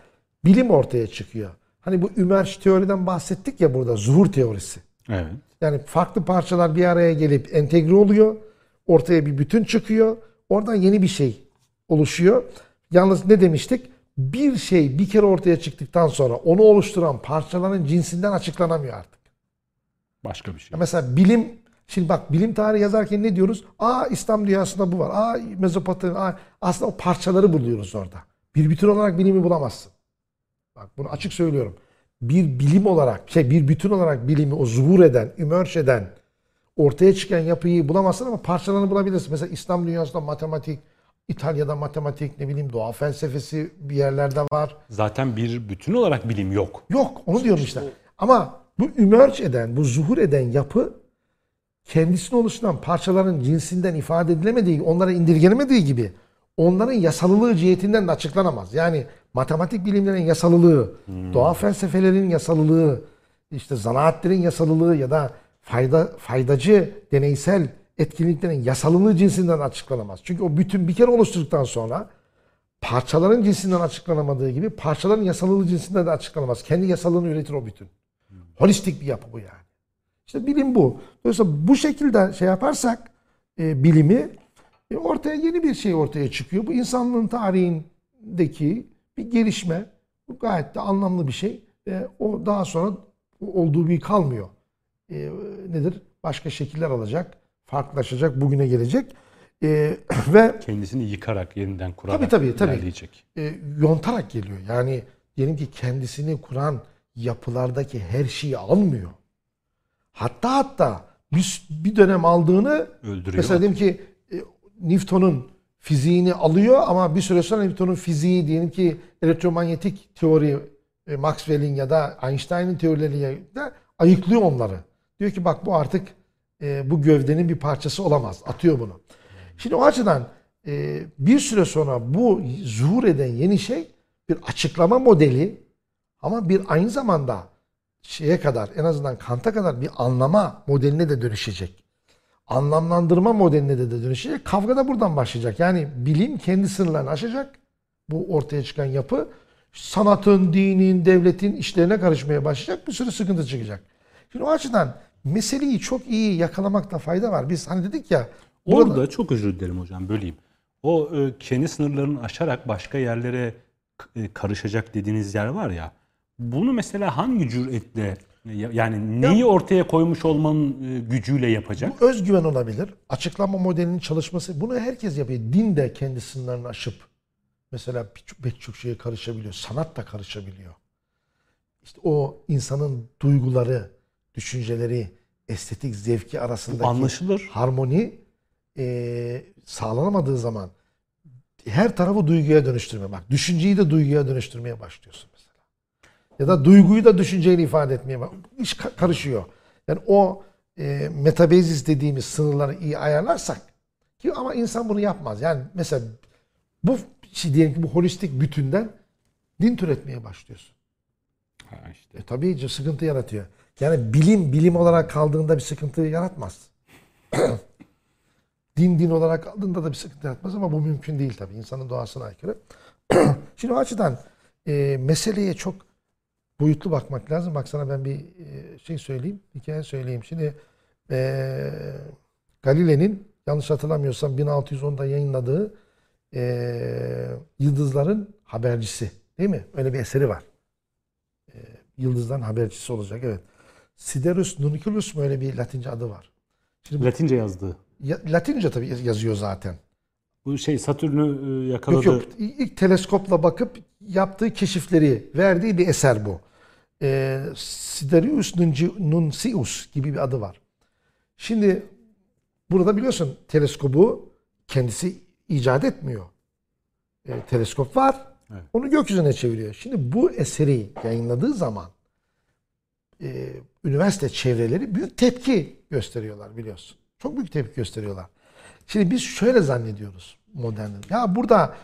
Bilim ortaya çıkıyor. Hani bu Ümerş teoriden bahsettik ya burada. Zuhur teorisi. Evet. Yani farklı parçalar bir araya gelip entegre oluyor. Ortaya bir bütün çıkıyor. Oradan yeni bir şey oluşuyor. Yalnız ne demiştik? Bir şey bir kere ortaya çıktıktan sonra onu oluşturan parçaların cinsinden açıklanamıyor artık. Başka bir şey. Ya Mesela bilim, şimdi bak bilim tarihi yazarken ne diyoruz? Aa İslam dünyasında bu var. Aa Mezopotamya. Aa, aslında o parçaları buluyoruz orada. Bir bütün olarak bilimi bulamazsın. Bak bunu açık söylüyorum. Bir bilim olarak, şey bir bütün olarak bilimi o zuhur eden, ümerç eden, ortaya çıkan yapıyı bulamazsın ama parçalarını bulabilirsin. Mesela İslam dünyasında matematik, İtalya'da matematik, ne bileyim doğa felsefesi bir yerlerde var. Zaten bir bütün olarak bilim yok. Yok onu diyorum işte. Ama bu ümerç eden, bu zuhur eden yapı kendisini oluşturan parçaların cinsinden ifade edilemediği, onlara indirgenemediği gibi onların yasalılığı cihetinden de açıklanamaz. Yani matematik bilimlerin yasalılığı, doğa felsefelerinin yasalılığı, işte zanaatlerin yasalılığı ya da fayda faydacı deneysel etkinliklerin yasalılığı cinsinden açıklanamaz. Çünkü o bütün bir kere oluşturduktan sonra parçaların cinsinden açıklanamadığı gibi parçaların yasalılığı cinsinden de açıklanamaz. Kendi yasalını üretir o bütün. Holistik bir yapı bu yani. İşte bilim bu. Dolayısıyla bu şekilde şey yaparsak e, bilimi e, ortaya yeni bir şey ortaya çıkıyor. Bu insanlığın tarihindeki bir gelişme. Bu gayet de anlamlı bir şey. Ve o daha sonra olduğu bir kalmıyor. E, nedir? Başka şekiller alacak, farklılaşacak, bugüne gelecek. E, ve Kendisini yıkarak, yeniden kurarak Tabii, tabii, tabii. ilerleyecek. e, yontarak geliyor. Yani diyelim ki kendisini kuran yapılardaki her şeyi almıyor. Hatta hatta bir, bir dönem aldığını Öldürüyor. mesela diyelim ki e, Newton'un fiziğini alıyor ama bir süre sonra Newton'un fiziği diyelim ki elektromanyetik teori e, Maxwell'in ya da Einstein'ın teorileriyle ayıklıyor onları. Diyor ki bak bu artık e, bu gövdenin bir parçası olamaz. Atıyor bunu. Şimdi o açıdan e, bir süre sonra bu zuhur eden yeni şey bir açıklama modeli ama bir aynı zamanda şeye kadar en azından Kant'a kadar bir anlama modeline de dönüşecek. Anlamlandırma modeline de, de dönüşecek. Kavga da buradan başlayacak. Yani bilim kendi sınırlarını aşacak. Bu ortaya çıkan yapı sanatın, dinin, devletin işlerine karışmaya başlayacak. Bir sürü sıkıntı çıkacak. Şimdi o açıdan meseleyi çok iyi yakalamakta fayda var. Biz hani dedik ya burada- Orada çok özür dilerim hocam böleyim. O e, kendi sınırlarını aşarak başka yerlere e, karışacak dediğiniz yer var ya. Bunu mesela hangi cüretle e, ya- yani neyi ortaya koymuş olmanın gücüyle yapacak? Bu özgüven olabilir. Açıklama modelinin çalışması. Bunu herkes yapıyor. Din de kendi sınırlarını aşıp mesela pek çok şeye karışabiliyor. Sanat da karışabiliyor. İşte o insanın duyguları, düşünceleri, estetik zevki arasındaki Anlaşılır. harmoni e, sağlanamadığı zaman her tarafı duyguya dönüştürme. Bak düşünceyi de duyguya dönüştürmeye başlıyorsun mesela. Ya da duyguyu da düşünceyle ifade etmeye bak. İş ka- karışıyor. Yani o e, metabezis dediğimiz sınırları iyi ayarlarsak ki ama insan bunu yapmaz. Yani mesela bu şey diyelim ki bu holistik bütünden din türetmeye başlıyorsun. Ha, işte. E tabii ki sıkıntı yaratıyor. Yani bilim bilim olarak kaldığında bir sıkıntı yaratmaz. din din olarak kaldığında da bir sıkıntı yaratmaz ama bu mümkün değil tabii. İnsanın doğasına aykırı. Şimdi o açıdan e, meseleye çok boyutlu bakmak lazım. Bak sana ben bir e, şey söyleyeyim, hikaye söyleyeyim. Şimdi e, Galile'nin yanlış hatırlamıyorsam 1610'da yayınladığı e, Yıldızların Habercisi değil mi? Öyle bir eseri var. E, Yıldızların habercisi olacak evet. Siderus Nuniculus mu öyle bir Latince adı var. Şimdi Latince yazdığı. ya- Latince tabii yazıyor zaten. Bu şey Satürn'ü e, yakaladı. Yok yok. İlk teleskopla bakıp yaptığı keşifleri verdiği bir eser bu. Ee, Siderius Nunci- Nuncius gibi bir adı var. Şimdi Burada biliyorsun teleskobu kendisi icat etmiyor. E, teleskop var. Evet. Onu gökyüzüne çeviriyor. Şimdi bu eseri yayınladığı zaman e, üniversite çevreleri büyük tepki gösteriyorlar biliyorsun. Çok büyük tepki gösteriyorlar. Şimdi biz şöyle zannediyoruz modern. Ya burada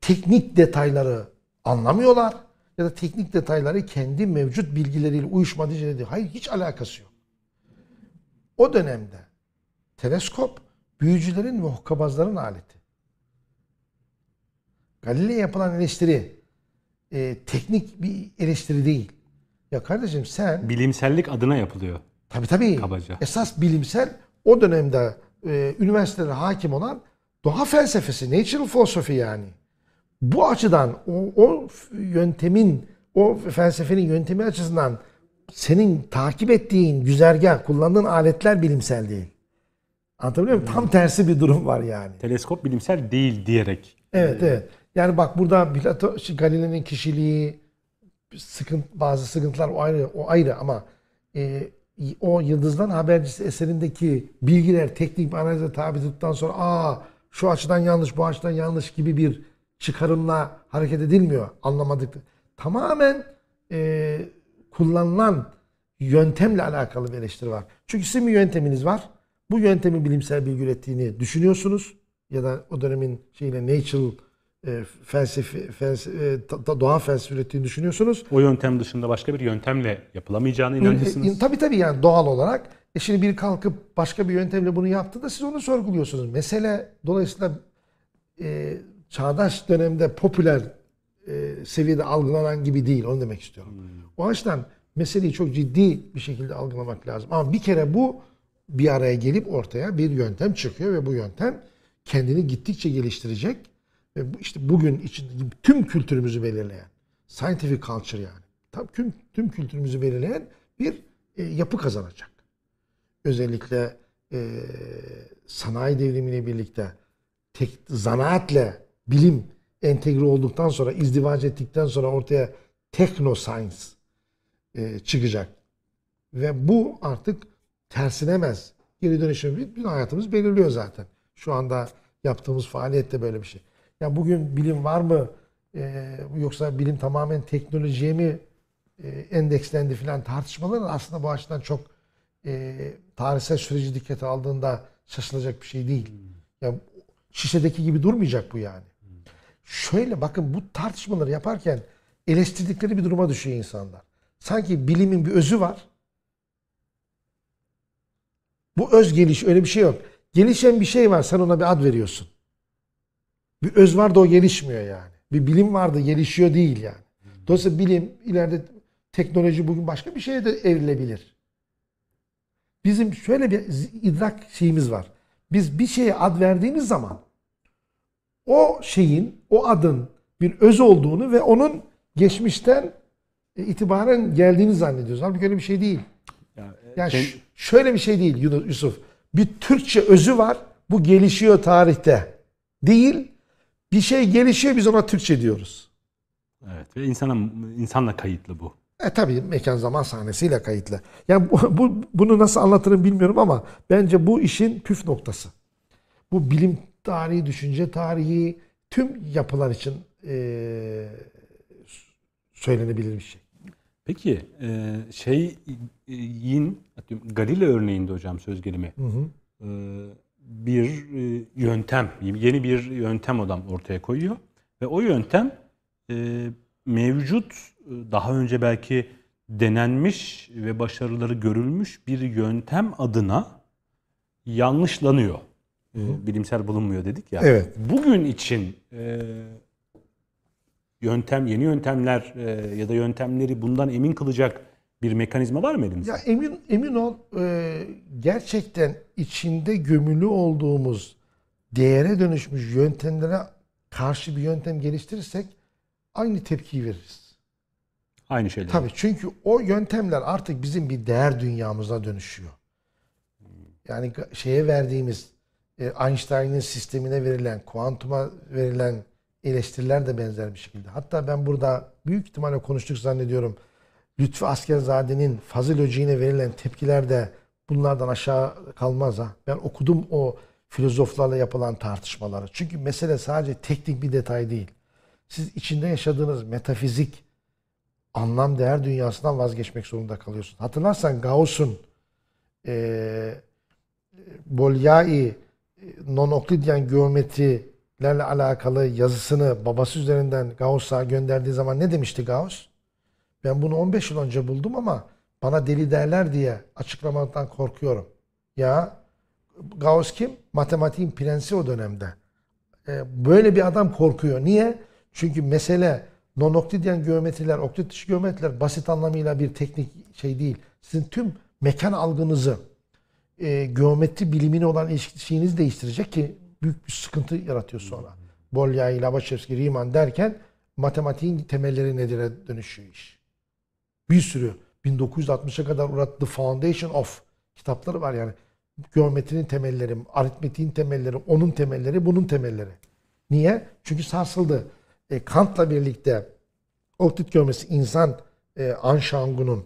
teknik detayları anlamıyorlar ya da teknik detayları kendi mevcut bilgileriyle uyuşmadığı için diyor. Hayır hiç alakası yok. O dönemde teleskop büyücülerin ve hokkabazların aleti. Galile'ye yapılan eleştiri e, teknik bir eleştiri değil. Ya kardeşim sen Bilimsellik adına yapılıyor. Tabii tabii. Kabaca. Esas bilimsel o dönemde e, üniversitelere hakim olan doğa felsefesi, natural philosophy yani. Bu açıdan o, o yöntemin, o felsefenin yöntemi açısından senin takip ettiğin güzergah, kullandığın aletler bilimsel değil. Anlatabiliyor muyum? Tam tersi bir durum var yani. Teleskop bilimsel değil diyerek. Evet evet. Yani bak burada Plato, Galile'nin kişiliği, sıkıntı, bazı sıkıntılar o ayrı, o ayrı ama e, o Yıldızdan Habercisi eserindeki bilgiler teknik bir analize tabi tuttuktan sonra aa şu açıdan yanlış, bu açıdan yanlış gibi bir çıkarımla hareket edilmiyor. Anlamadık. Tamamen e, kullanılan yöntemle alakalı bir eleştiri var. Çünkü sizin bir yönteminiz var. Bu yöntemin bilimsel bilgi ürettiğini düşünüyorsunuz. Ya da o dönemin şeyle natural e, felsefi, felsefe, e, ta- ta- doğa felsefesi ürettiğini düşünüyorsunuz. O yöntem dışında başka bir yöntemle yapılamayacağına. E, e, tabii tabii yani doğal olarak. E şimdi bir kalkıp başka bir yöntemle bunu yaptı da siz onu sorguluyorsunuz. Mesele dolayısıyla e, çağdaş dönemde popüler e, seviyede algılanan gibi değil. Onu demek istiyorum. O açıdan meseleyi çok ciddi bir şekilde algılamak lazım. Ama bir kere bu bir araya gelip ortaya bir yöntem çıkıyor ve bu yöntem kendini gittikçe geliştirecek ve işte bugün içindeki tüm kültürümüzü belirleyen scientific culture yani tam tüm, tüm kültürümüzü belirleyen bir e, yapı kazanacak. Özellikle e, sanayi devrimiyle birlikte tek, zanaatle bilim entegre olduktan sonra izdivaç ettikten sonra ortaya technoscience e, çıkacak. Ve bu artık tersinemez. Geri dönüşüm bütün hayatımız belirliyor zaten. Şu anda yaptığımız faaliyet de böyle bir şey. Ya bugün bilim var mı? Ee, yoksa bilim tamamen teknolojiye mi e, endekslendi filan tartışmaları aslında bu açıdan çok e, tarihsel süreci dikkate aldığında şaşılacak bir şey değil. Ya şişedeki gibi durmayacak bu yani. Şöyle bakın bu tartışmaları yaparken eleştirdikleri bir duruma düşüyor insanlar. Sanki bilimin bir özü var. Bu öz geliş öyle bir şey yok. Gelişen bir şey var sen ona bir ad veriyorsun. Bir öz var da o gelişmiyor yani. Bir bilim vardı gelişiyor değil yani. Dolayısıyla bilim ileride teknoloji bugün başka bir şeye de evrilebilir. Bizim şöyle bir idrak şeyimiz var. Biz bir şeye ad verdiğimiz zaman o şeyin, o adın bir öz olduğunu ve onun geçmişten itibaren geldiğini zannediyoruz. Halbuki öyle bir şey değil. Ya, Yani şöyle bir şey değil Yusuf. Bir Türkçe özü var. Bu gelişiyor tarihte. Değil. Bir şey gelişiyor biz ona Türkçe diyoruz. evet ve insana insanla kayıtlı bu. E tabii mekan zaman sahnesiyle kayıtlı. Yani bu, bu- bunu nasıl anlatırım bilmiyorum ama bence bu işin püf noktası. Bu bilim tarihi, düşünce tarihi tüm yapılar için e, söylenebilir bir şey. Peki e, şey e, Galile örneğinde hocam söz gelimi e, bir e, yöntem yeni bir yöntem adam ortaya koyuyor ve o yöntem e, mevcut e, daha önce belki denenmiş ve başarıları görülmüş bir yöntem adına yanlışlanıyor. Bilimsel bulunmuyor dedik ya. Evet. Bugün için yöntem, yeni yöntemler ya da yöntemleri bundan emin kılacak bir mekanizma var mı elimizde? Ya emin emin ol e, gerçekten içinde gömülü olduğumuz değere dönüşmüş yöntemlere karşı bir yöntem geliştirirsek aynı tepkiyi veririz. Aynı şeyler. Tabii çünkü o yöntemler artık bizim bir değer dünyamıza dönüşüyor. Yani şeye verdiğimiz e, Einstein'ın sistemine verilen, kuantuma verilen eleştiriler de benzer bir şekilde. Hatta ben burada büyük ihtimalle konuştuk zannediyorum. Lütfü Askerzade'nin fazıl lojiğine verilen tepkiler de bunlardan aşağı kalmaz ha. Ben okudum o filozoflarla yapılan tartışmaları. Çünkü mesele sadece teknik bir detay değil. Siz içinde yaşadığınız metafizik anlam değer dünyasından vazgeçmek zorunda kalıyorsun. Hatırlarsan Gauss'un e, Bolyai non-Oklidyen geometrilerle alakalı yazısını babası üzerinden Gauss'a gönderdiği zaman ne demişti Gauss? Ben bunu 15 yıl önce buldum ama bana deli derler diye açıklamaktan korkuyorum. Ya Gauss kim? Matematiğin prensi o dönemde. Ee, böyle bir adam korkuyor. Niye? Çünkü mesele non-Oklidyen geometriler, oklit dışı geometriler basit anlamıyla bir teknik şey değil. Sizin tüm mekan algınızı, e, geometri bilimine olan ilişkinizi değiştirecek ki büyük bir sıkıntı yaratıyor sonra. Bolyai, Lobachevsky, Riemann derken matematiğin temelleri nedire dönüşüyor iş. Bir sürü 1960'a kadar uğrat Foundation of kitapları var yani. Geometrinin temelleri, aritmetiğin temelleri, onun temelleri, bunun temelleri. Niye? Çünkü sarsıldı. E, Kant'la birlikte oktit geometrisi insan e, Anşangu'nun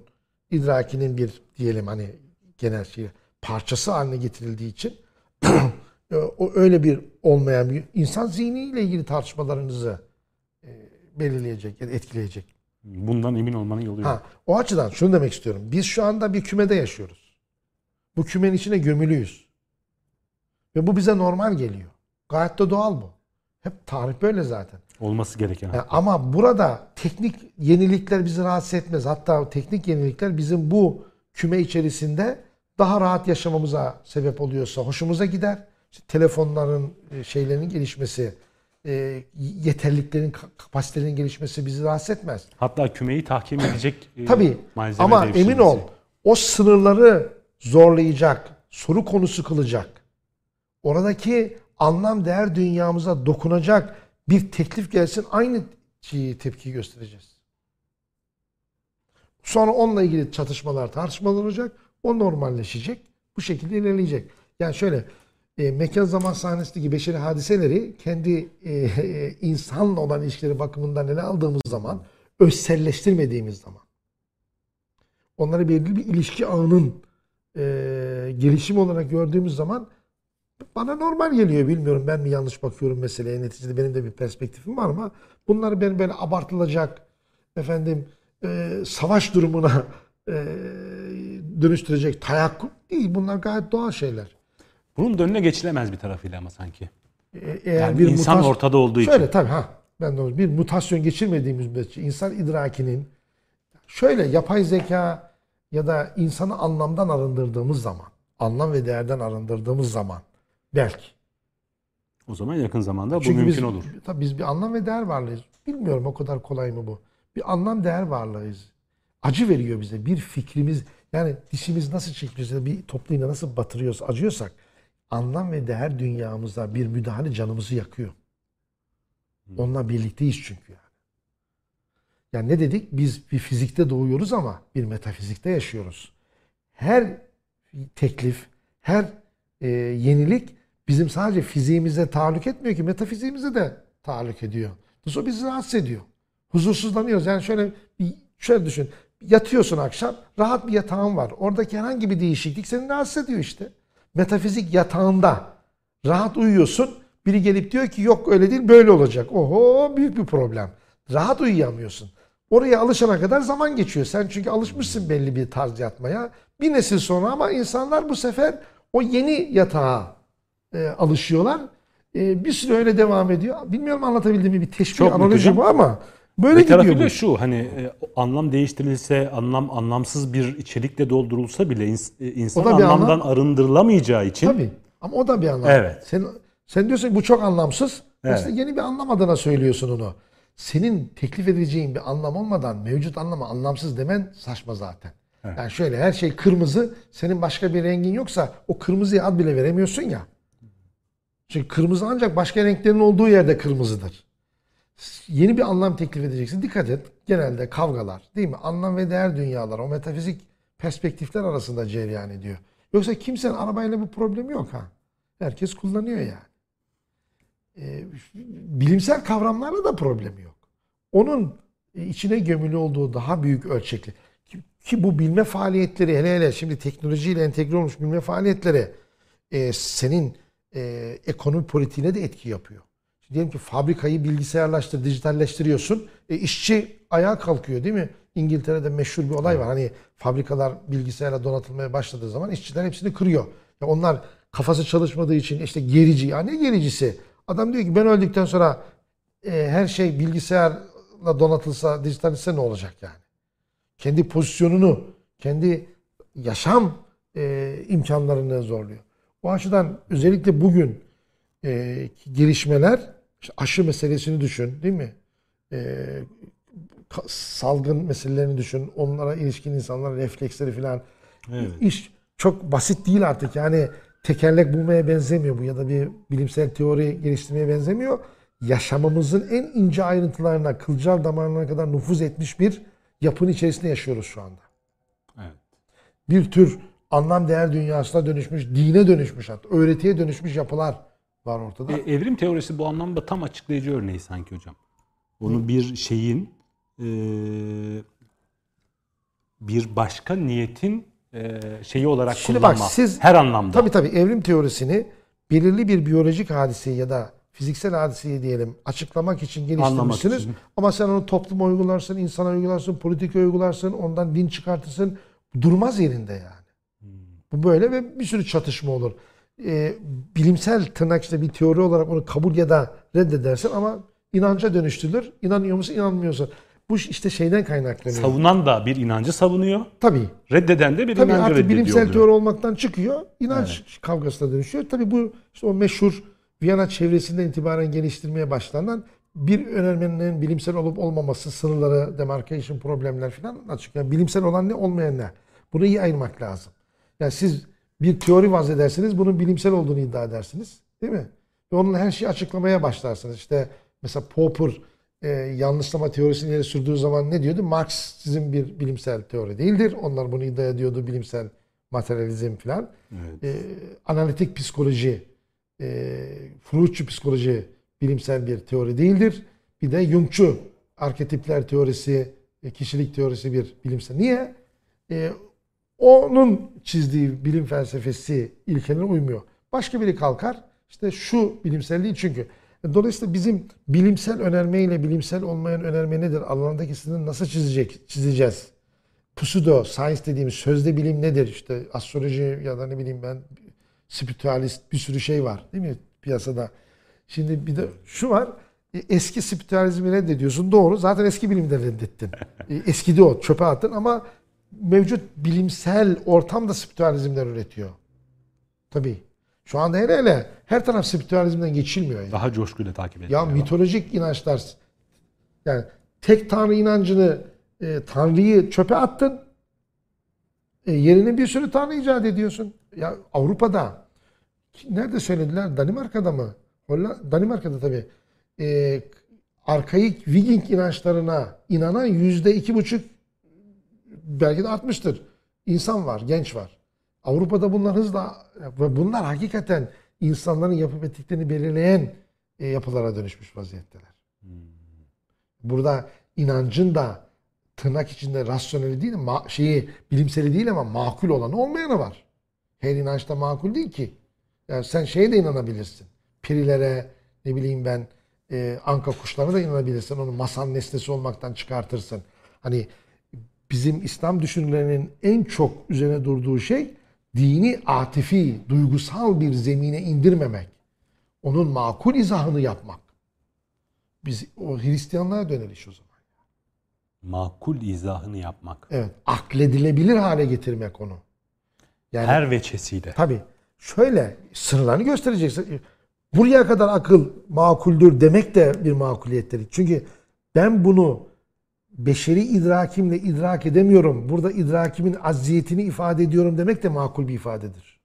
idrakinin bir diyelim hani genel şey parçası haline getirildiği için e, o öyle bir olmayan bir insan zihniyle ilgili tartışmalarınızı e, belirleyecek, etkileyecek. Bundan emin olmanın yolu yok. Ha, o açıdan şunu demek istiyorum. Biz şu anda bir kümede yaşıyoruz. Bu kümenin içine gömülüyüz. Ve bu bize normal geliyor. Gayet de doğal bu. Hep tarih böyle zaten. Olması gereken. Yani ama burada teknik yenilikler bizi rahatsız etmez. Hatta teknik yenilikler bizim bu küme içerisinde daha rahat yaşamamıza sebep oluyorsa hoşumuza gider. İşte telefonların e, şeylerinin gelişmesi, e, yeterliliklerin, kapasitelerinin gelişmesi bizi rahatsız etmez. Hatta kümeyi tahkim edecek e, Tabii malzeme ama emin ol o sınırları zorlayacak, soru konusu kılacak. Oradaki anlam değer dünyamıza dokunacak bir teklif gelsin aynı tepki göstereceğiz. Sonra onunla ilgili çatışmalar, tartışmalar olacak. O normalleşecek. Bu şekilde ilerleyecek. Yani şöyle e, mekan zaman sahnesindeki beşeri hadiseleri kendi e, insanla olan ilişkileri bakımından ele aldığımız zaman özselleştirmediğimiz zaman onları belirli bir ilişki ağının e, gelişim olarak gördüğümüz zaman bana normal geliyor. Bilmiyorum ben mi yanlış bakıyorum meseleye. Neticede benim de bir perspektifim var ama bunları ben böyle abartılacak efendim e, savaş durumuna e, dönüştürecek tayakkuk değil. Bunlar gayet doğal şeyler. Bunun da önüne geçilemez bir tarafıyla ama sanki. E, eğer Yani insan ortada olduğu için. Şöyle tabii ha. Ben de bir mutasyon geçirmediğimiz müddetçe insan idrakinin şöyle yapay zeka ya da insanı anlamdan arındırdığımız zaman, anlam ve değerden arındırdığımız zaman belki. O zaman yakın zamanda bu Çünkü mümkün biz, olur. Tabii biz bir anlam ve değer varlığıyız. Bilmiyorum o kadar kolay mı bu? Bir anlam değer varlığıyız. Acı veriyor bize. Bir fikrimiz yani dişimiz nasıl çekiliyorsa bir iğne nasıl batırıyoruz, acıyorsak anlam ve değer dünyamıza bir müdahale canımızı yakıyor. Onunla birlikteyiz çünkü yani. Yani ne dedik? Biz bir fizikte doğuyoruz ama bir metafizikte yaşıyoruz. Her teklif, her e, yenilik bizim sadece fiziğimize tahallük etmiyor ki metafiziğimize de tahallük ediyor. Dolayısıyla bizi rahatsız ediyor. Huzursuzlanıyoruz. Yani şöyle bir şöyle düşün. Yatıyorsun akşam, rahat bir yatağın var. Oradaki herhangi bir değişiklik seni rahatsız ediyor işte. Metafizik yatağında rahat uyuyorsun. Biri gelip diyor ki yok öyle değil böyle olacak. Oho büyük bir problem. Rahat uyuyamıyorsun. Oraya alışana kadar zaman geçiyor. Sen çünkü alışmışsın belli bir tarz yatmaya. Bir nesil sonra ama insanlar bu sefer o yeni yatağa e, alışıyorlar. E, bir süre öyle devam ediyor. Bilmiyorum anlatabildiğim mi bir teşbih Çok analoji bu ama böyle Bir gidiyor bu. şu hani e, anlam değiştirilse, anlam anlamsız bir içerikle doldurulsa bile ins- e, insan O da bir anlamdan anlam. arındırılamayacağı için Tabii. Ama o da bir anlam. Evet. Sen, sen diyorsun ki bu çok anlamsız. Evet. Aslında yeni bir anlam adına söylüyorsun onu. Senin teklif edeceğin bir anlam olmadan mevcut anlamı anlamsız demen saçma zaten. Yani şöyle her şey kırmızı, senin başka bir rengin yoksa o kırmızıya ad bile veremiyorsun ya. Çünkü kırmızı ancak başka renklerin olduğu yerde kırmızıdır. Yeni bir anlam teklif edeceksin. Dikkat et. Genelde kavgalar değil mi? Anlam ve değer dünyalar, o metafizik perspektifler arasında cereyan ediyor. Yoksa kimsenin arabayla bu problemi yok ha. Herkes kullanıyor yani. Ee, bilimsel kavramlarla da problemi yok. Onun içine gömülü olduğu daha büyük ölçekli. Ki, ki bu bilme faaliyetleri hele hele şimdi teknolojiyle entegre olmuş bilme faaliyetleri e, senin e, ekonomi politiğine de etki yapıyor. Diyelim ki fabrikayı bilgisayarlaştır, dijitalleştiriyorsun. E, işçi ayağa kalkıyor değil mi? İngiltere'de meşhur bir olay var. Hani fabrikalar bilgisayarla donatılmaya başladığı zaman işçiler hepsini kırıyor. Ya onlar kafası çalışmadığı için işte gerici. Ya ne gericisi? Adam diyor ki ben öldükten sonra e, her şey bilgisayarla donatılsa, dijitalleşse ne olacak yani? Kendi pozisyonunu, kendi yaşam e, imkanlarını zorluyor. O açıdan özellikle bugün e, gelişmeler, işte aşı meselesini düşün değil mi? E, ka- salgın meselelerini düşün. Onlara ilişkin insanların refleksleri falan. Evet. İş çok basit değil artık. Yani tekerlek bulmaya benzemiyor bu ya da bir bilimsel teori geliştirmeye benzemiyor. Yaşamımızın en ince ayrıntılarına, kılcal damarlarına kadar nüfuz etmiş bir yapının içerisinde yaşıyoruz şu anda. Evet. Bir tür anlam değer dünyasına dönüşmüş, dine dönüşmüş hatta, öğretiye dönüşmüş yapılar var ortada. E, evrim teorisi bu anlamda tam açıklayıcı örneği sanki hocam. Onu bir şeyin e, bir başka niyetin e, şeyi olarak Şimdi bak, kullanma. siz- Her anlamda. Tabii tabii evrim teorisini belirli bir biyolojik hadiseyi ya da fiziksel hadiseyi diyelim açıklamak için geliştirmişsiniz. için. Ama sen onu topluma uygularsın, insana uygularsın, politika uygularsın, ondan din çıkartırsın. Durmaz yerinde yani. Bu böyle ve bir sürü çatışma olur. Ee, bilimsel tırnak işte bir teori olarak onu kabul ya da reddedersin ama inanca dönüştürülür. İnanıyor musun, inanmıyorsun. Bu işte şeyden kaynaklanıyor. Savunan da bir inancı savunuyor. Tabii. Reddeden de bir Tabii inancı artık reddediyor. bilimsel oluyor. teori olmaktan çıkıyor. inanç kavgasına dönüşüyor. Tabii bu işte o meşhur Viyana çevresinden itibaren geliştirmeye başlanan bir önermenin bilimsel olup olmaması, sınırları, demarcation problemler falan açık. Yani bilimsel olan ne olmayan ne. Bunu iyi ayırmak lazım. Yani siz bir teori vaz edersiniz, bunun bilimsel olduğunu iddia edersiniz. Değil mi? Ve onunla her şeyi açıklamaya başlarsınız. İşte mesela Popper e, yanlışlama teorisini ileri sürdüğü zaman ne diyordu? Marksizm bir bilimsel teori değildir. Onlar bunu iddia ediyordu bilimsel materyalizm falan. Evet. E, analitik psikoloji, e, Freudçu psikoloji bilimsel bir teori değildir. Bir de Jungçu arketipler teorisi, e, kişilik teorisi bir bilimsel. Niye? E, onun çizdiği bilim felsefesi ilkelerine uymuyor. Başka biri kalkar, işte şu bilimsel değil çünkü. Dolayısıyla bizim bilimsel önerme ile bilimsel olmayan önerme nedir? Alanındaki sınırı nasıl çizecek, çizeceğiz? Pseudo science dediğimiz sözde bilim nedir? İşte astroloji ya da ne bileyim ben spiritüalist bir sürü şey var değil mi piyasada? Şimdi bir de şu var. e, Eski spiritüalizmi reddediyorsun. Doğru. Zaten eski bilimde reddettin. E, Eskidi o. Çöpe attın ama mevcut bilimsel ortam da spiritüalizmler üretiyor. Tabii. Şu anda hele hele her taraf spiritüalizmden geçilmiyor. Yani. Daha coşkuyla takip Ya ediyor. mitolojik inançlar yani tek tanrı inancını e, tanrıyı çöpe attın. E, yerine bir sürü tanrı icat ediyorsun. Ya Avrupa'da nerede söylediler? Danimarka'da mı? Hollanda, Danimarka'da tabii. E, arkaik Viking inançlarına inanan yüzde iki buçuk belki de artmıştır. İnsan var, genç var. Avrupa'da bunlar hızla ve bunlar hakikaten insanların yapıp ettiklerini belirleyen e, yapılara dönüşmüş vaziyetteler. Burada inancın da tırnak içinde rasyoneli değil, şeyi bilimseli değil ama makul olanı olmayanı var. Her inanç da makul değil ki. Yani sen şeye de inanabilirsin. Pirilere, ne bileyim ben, e, anka kuşlarına da inanabilirsin. Onu masal nesnesi olmaktan çıkartırsın. Hani bizim İslam düşünürlerinin en çok üzerine durduğu şey dini atifi, duygusal bir zemine indirmemek. Onun makul izahını yapmak. Biz o Hristiyanlığa döneliş o zaman. Makul izahını yapmak. Evet, akledilebilir hale getirmek onu. Yani Her veçesiyle. tabii şöyle sınırlarını göstereceksin. Buraya kadar akıl makuldür demek de bir makuliyettir. Çünkü ben bunu beşeri idrakimle idrak edemiyorum. Burada idrakimin acziyetini ifade ediyorum demek de makul bir ifadedir.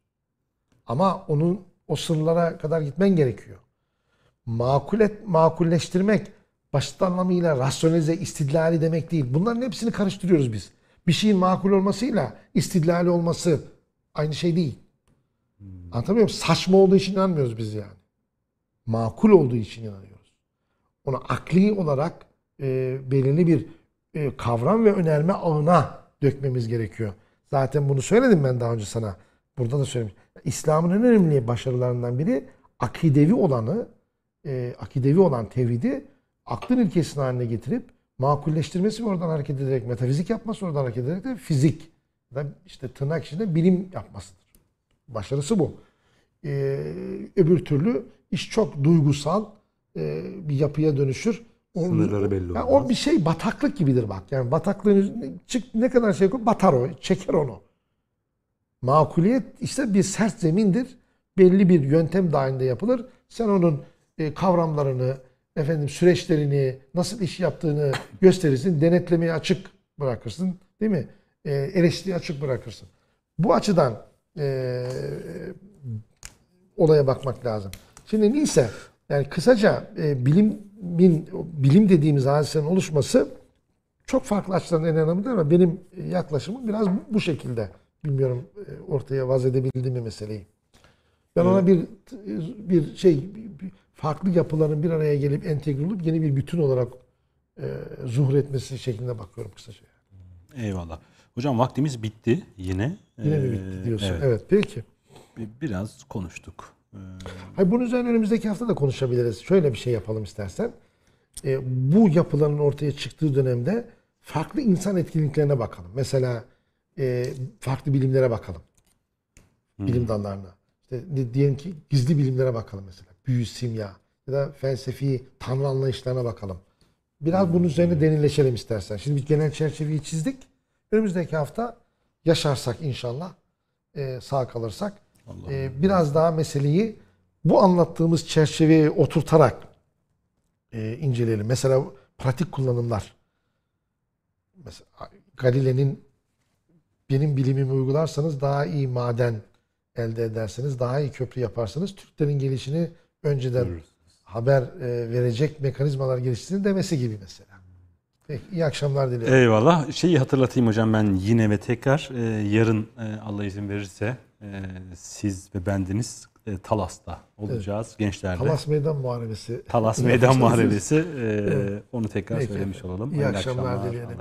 Ama onun o sınırlara kadar gitmen gerekiyor. Makul et, makulleştirmek basit anlamıyla rasyonelize, istidlali demek değil. Bunların hepsini karıştırıyoruz biz. Bir şeyin makul olmasıyla istidlali olması aynı şey değil. Anlatabiliyor muyum? Saçma olduğu için inanmıyoruz biz yani. Makul olduğu için inanıyoruz. Ona akli olarak e, belirli bir e, kavram ve önerme ağına dökmemiz gerekiyor. Zaten bunu söyledim ben daha önce sana. Burada da söylemiş. İslam'ın en önemli başarılarından biri akidevi olanı, e, akidevi olan tevhidi aklın ilkesini haline getirip makulleştirmesi ve oradan hareket ederek metafizik yapması, oradan hareket ederek de fizik, da işte tırnak içinde bilim yapmasıdır. Başarısı bu. Ee, öbür türlü iş çok duygusal e, bir yapıya dönüşür. Sınırları belli Yani olmaz. o bir şey bataklık gibidir bak. Yani bataklığın çık ne kadar şey koy batar o, çeker onu. Makuliyet işte bir sert zemindir. Belli bir yöntem dahilinde yapılır. Sen onun e, kavramlarını, efendim süreçlerini, nasıl iş yaptığını gösterirsin. Denetlemeye açık bırakırsın. Değil mi? E, eleştiriye açık bırakırsın. Bu açıdan e, olaya bakmak lazım. Şimdi neyse yani kısaca e, bilimin bilim dediğimiz hadisenin oluşması çok farklı açıdan ele alınabilir ama benim yaklaşımım biraz bu- şekilde. Bilmiyorum e, ortaya vaz edebildim mi meseleyi. Ben ona bir bir şey bir- bir farklı yapıların bir araya gelip entegre olup yeni bir bütün olarak e, zuhur etmesi şeklinde bakıyorum kısaca. Eyvallah. Hocam vaktimiz bitti yine. Yine mi Ee, bitti diyorsun? Evet. Evet. peki. bi- Biraz konuştuk. Ee, Hayır, bunun üzerine önümüzdeki hafta da konuşabiliriz. Şöyle bir şey yapalım istersen. E, bu yapıların ortaya çıktığı dönemde farklı insan etkinliklerine bakalım. Mesela e, farklı bilimlere bakalım. Bilim dallarına. İşte di- diyelim ki gizli bilimlere bakalım mesela. Büyü, simya ya da felsefi tanrı anlayışlarına bakalım. Biraz bunun üzerine derinleşelim istersen. Şimdi bir genel çerçeveyi çizdik. Önümüzdeki hafta yaşarsak inşallah e, sağ kalırsak e, biraz daha meseleyi bu anlattığımız çerçeveye oturtarak e, inceleyelim. Mesela pratik kullanımlar. Mesela Galile'nin benim bilimimi uygularsanız daha iyi maden elde ederseniz, daha iyi köprü yaparsınız. Türklerin gelişini önceden haber e, verecek mekanizmalar geliştirin demesi gibi mesela. Peki, iyi akşamlar diliyorum. Eyvallah. Şeyi hatırlatayım hocam ben yine ve tekrar e, yarın e, Allah izin verirse e, siz ve bendeniz e, Talas'ta olacağız gençlerle. Talas Meydan Muharebesi. Talas Meydan Muharebesi e, onu tekrar Peki söylemiş olalım. İyi Hayırlı akşamlar akşamlar. dileyelim.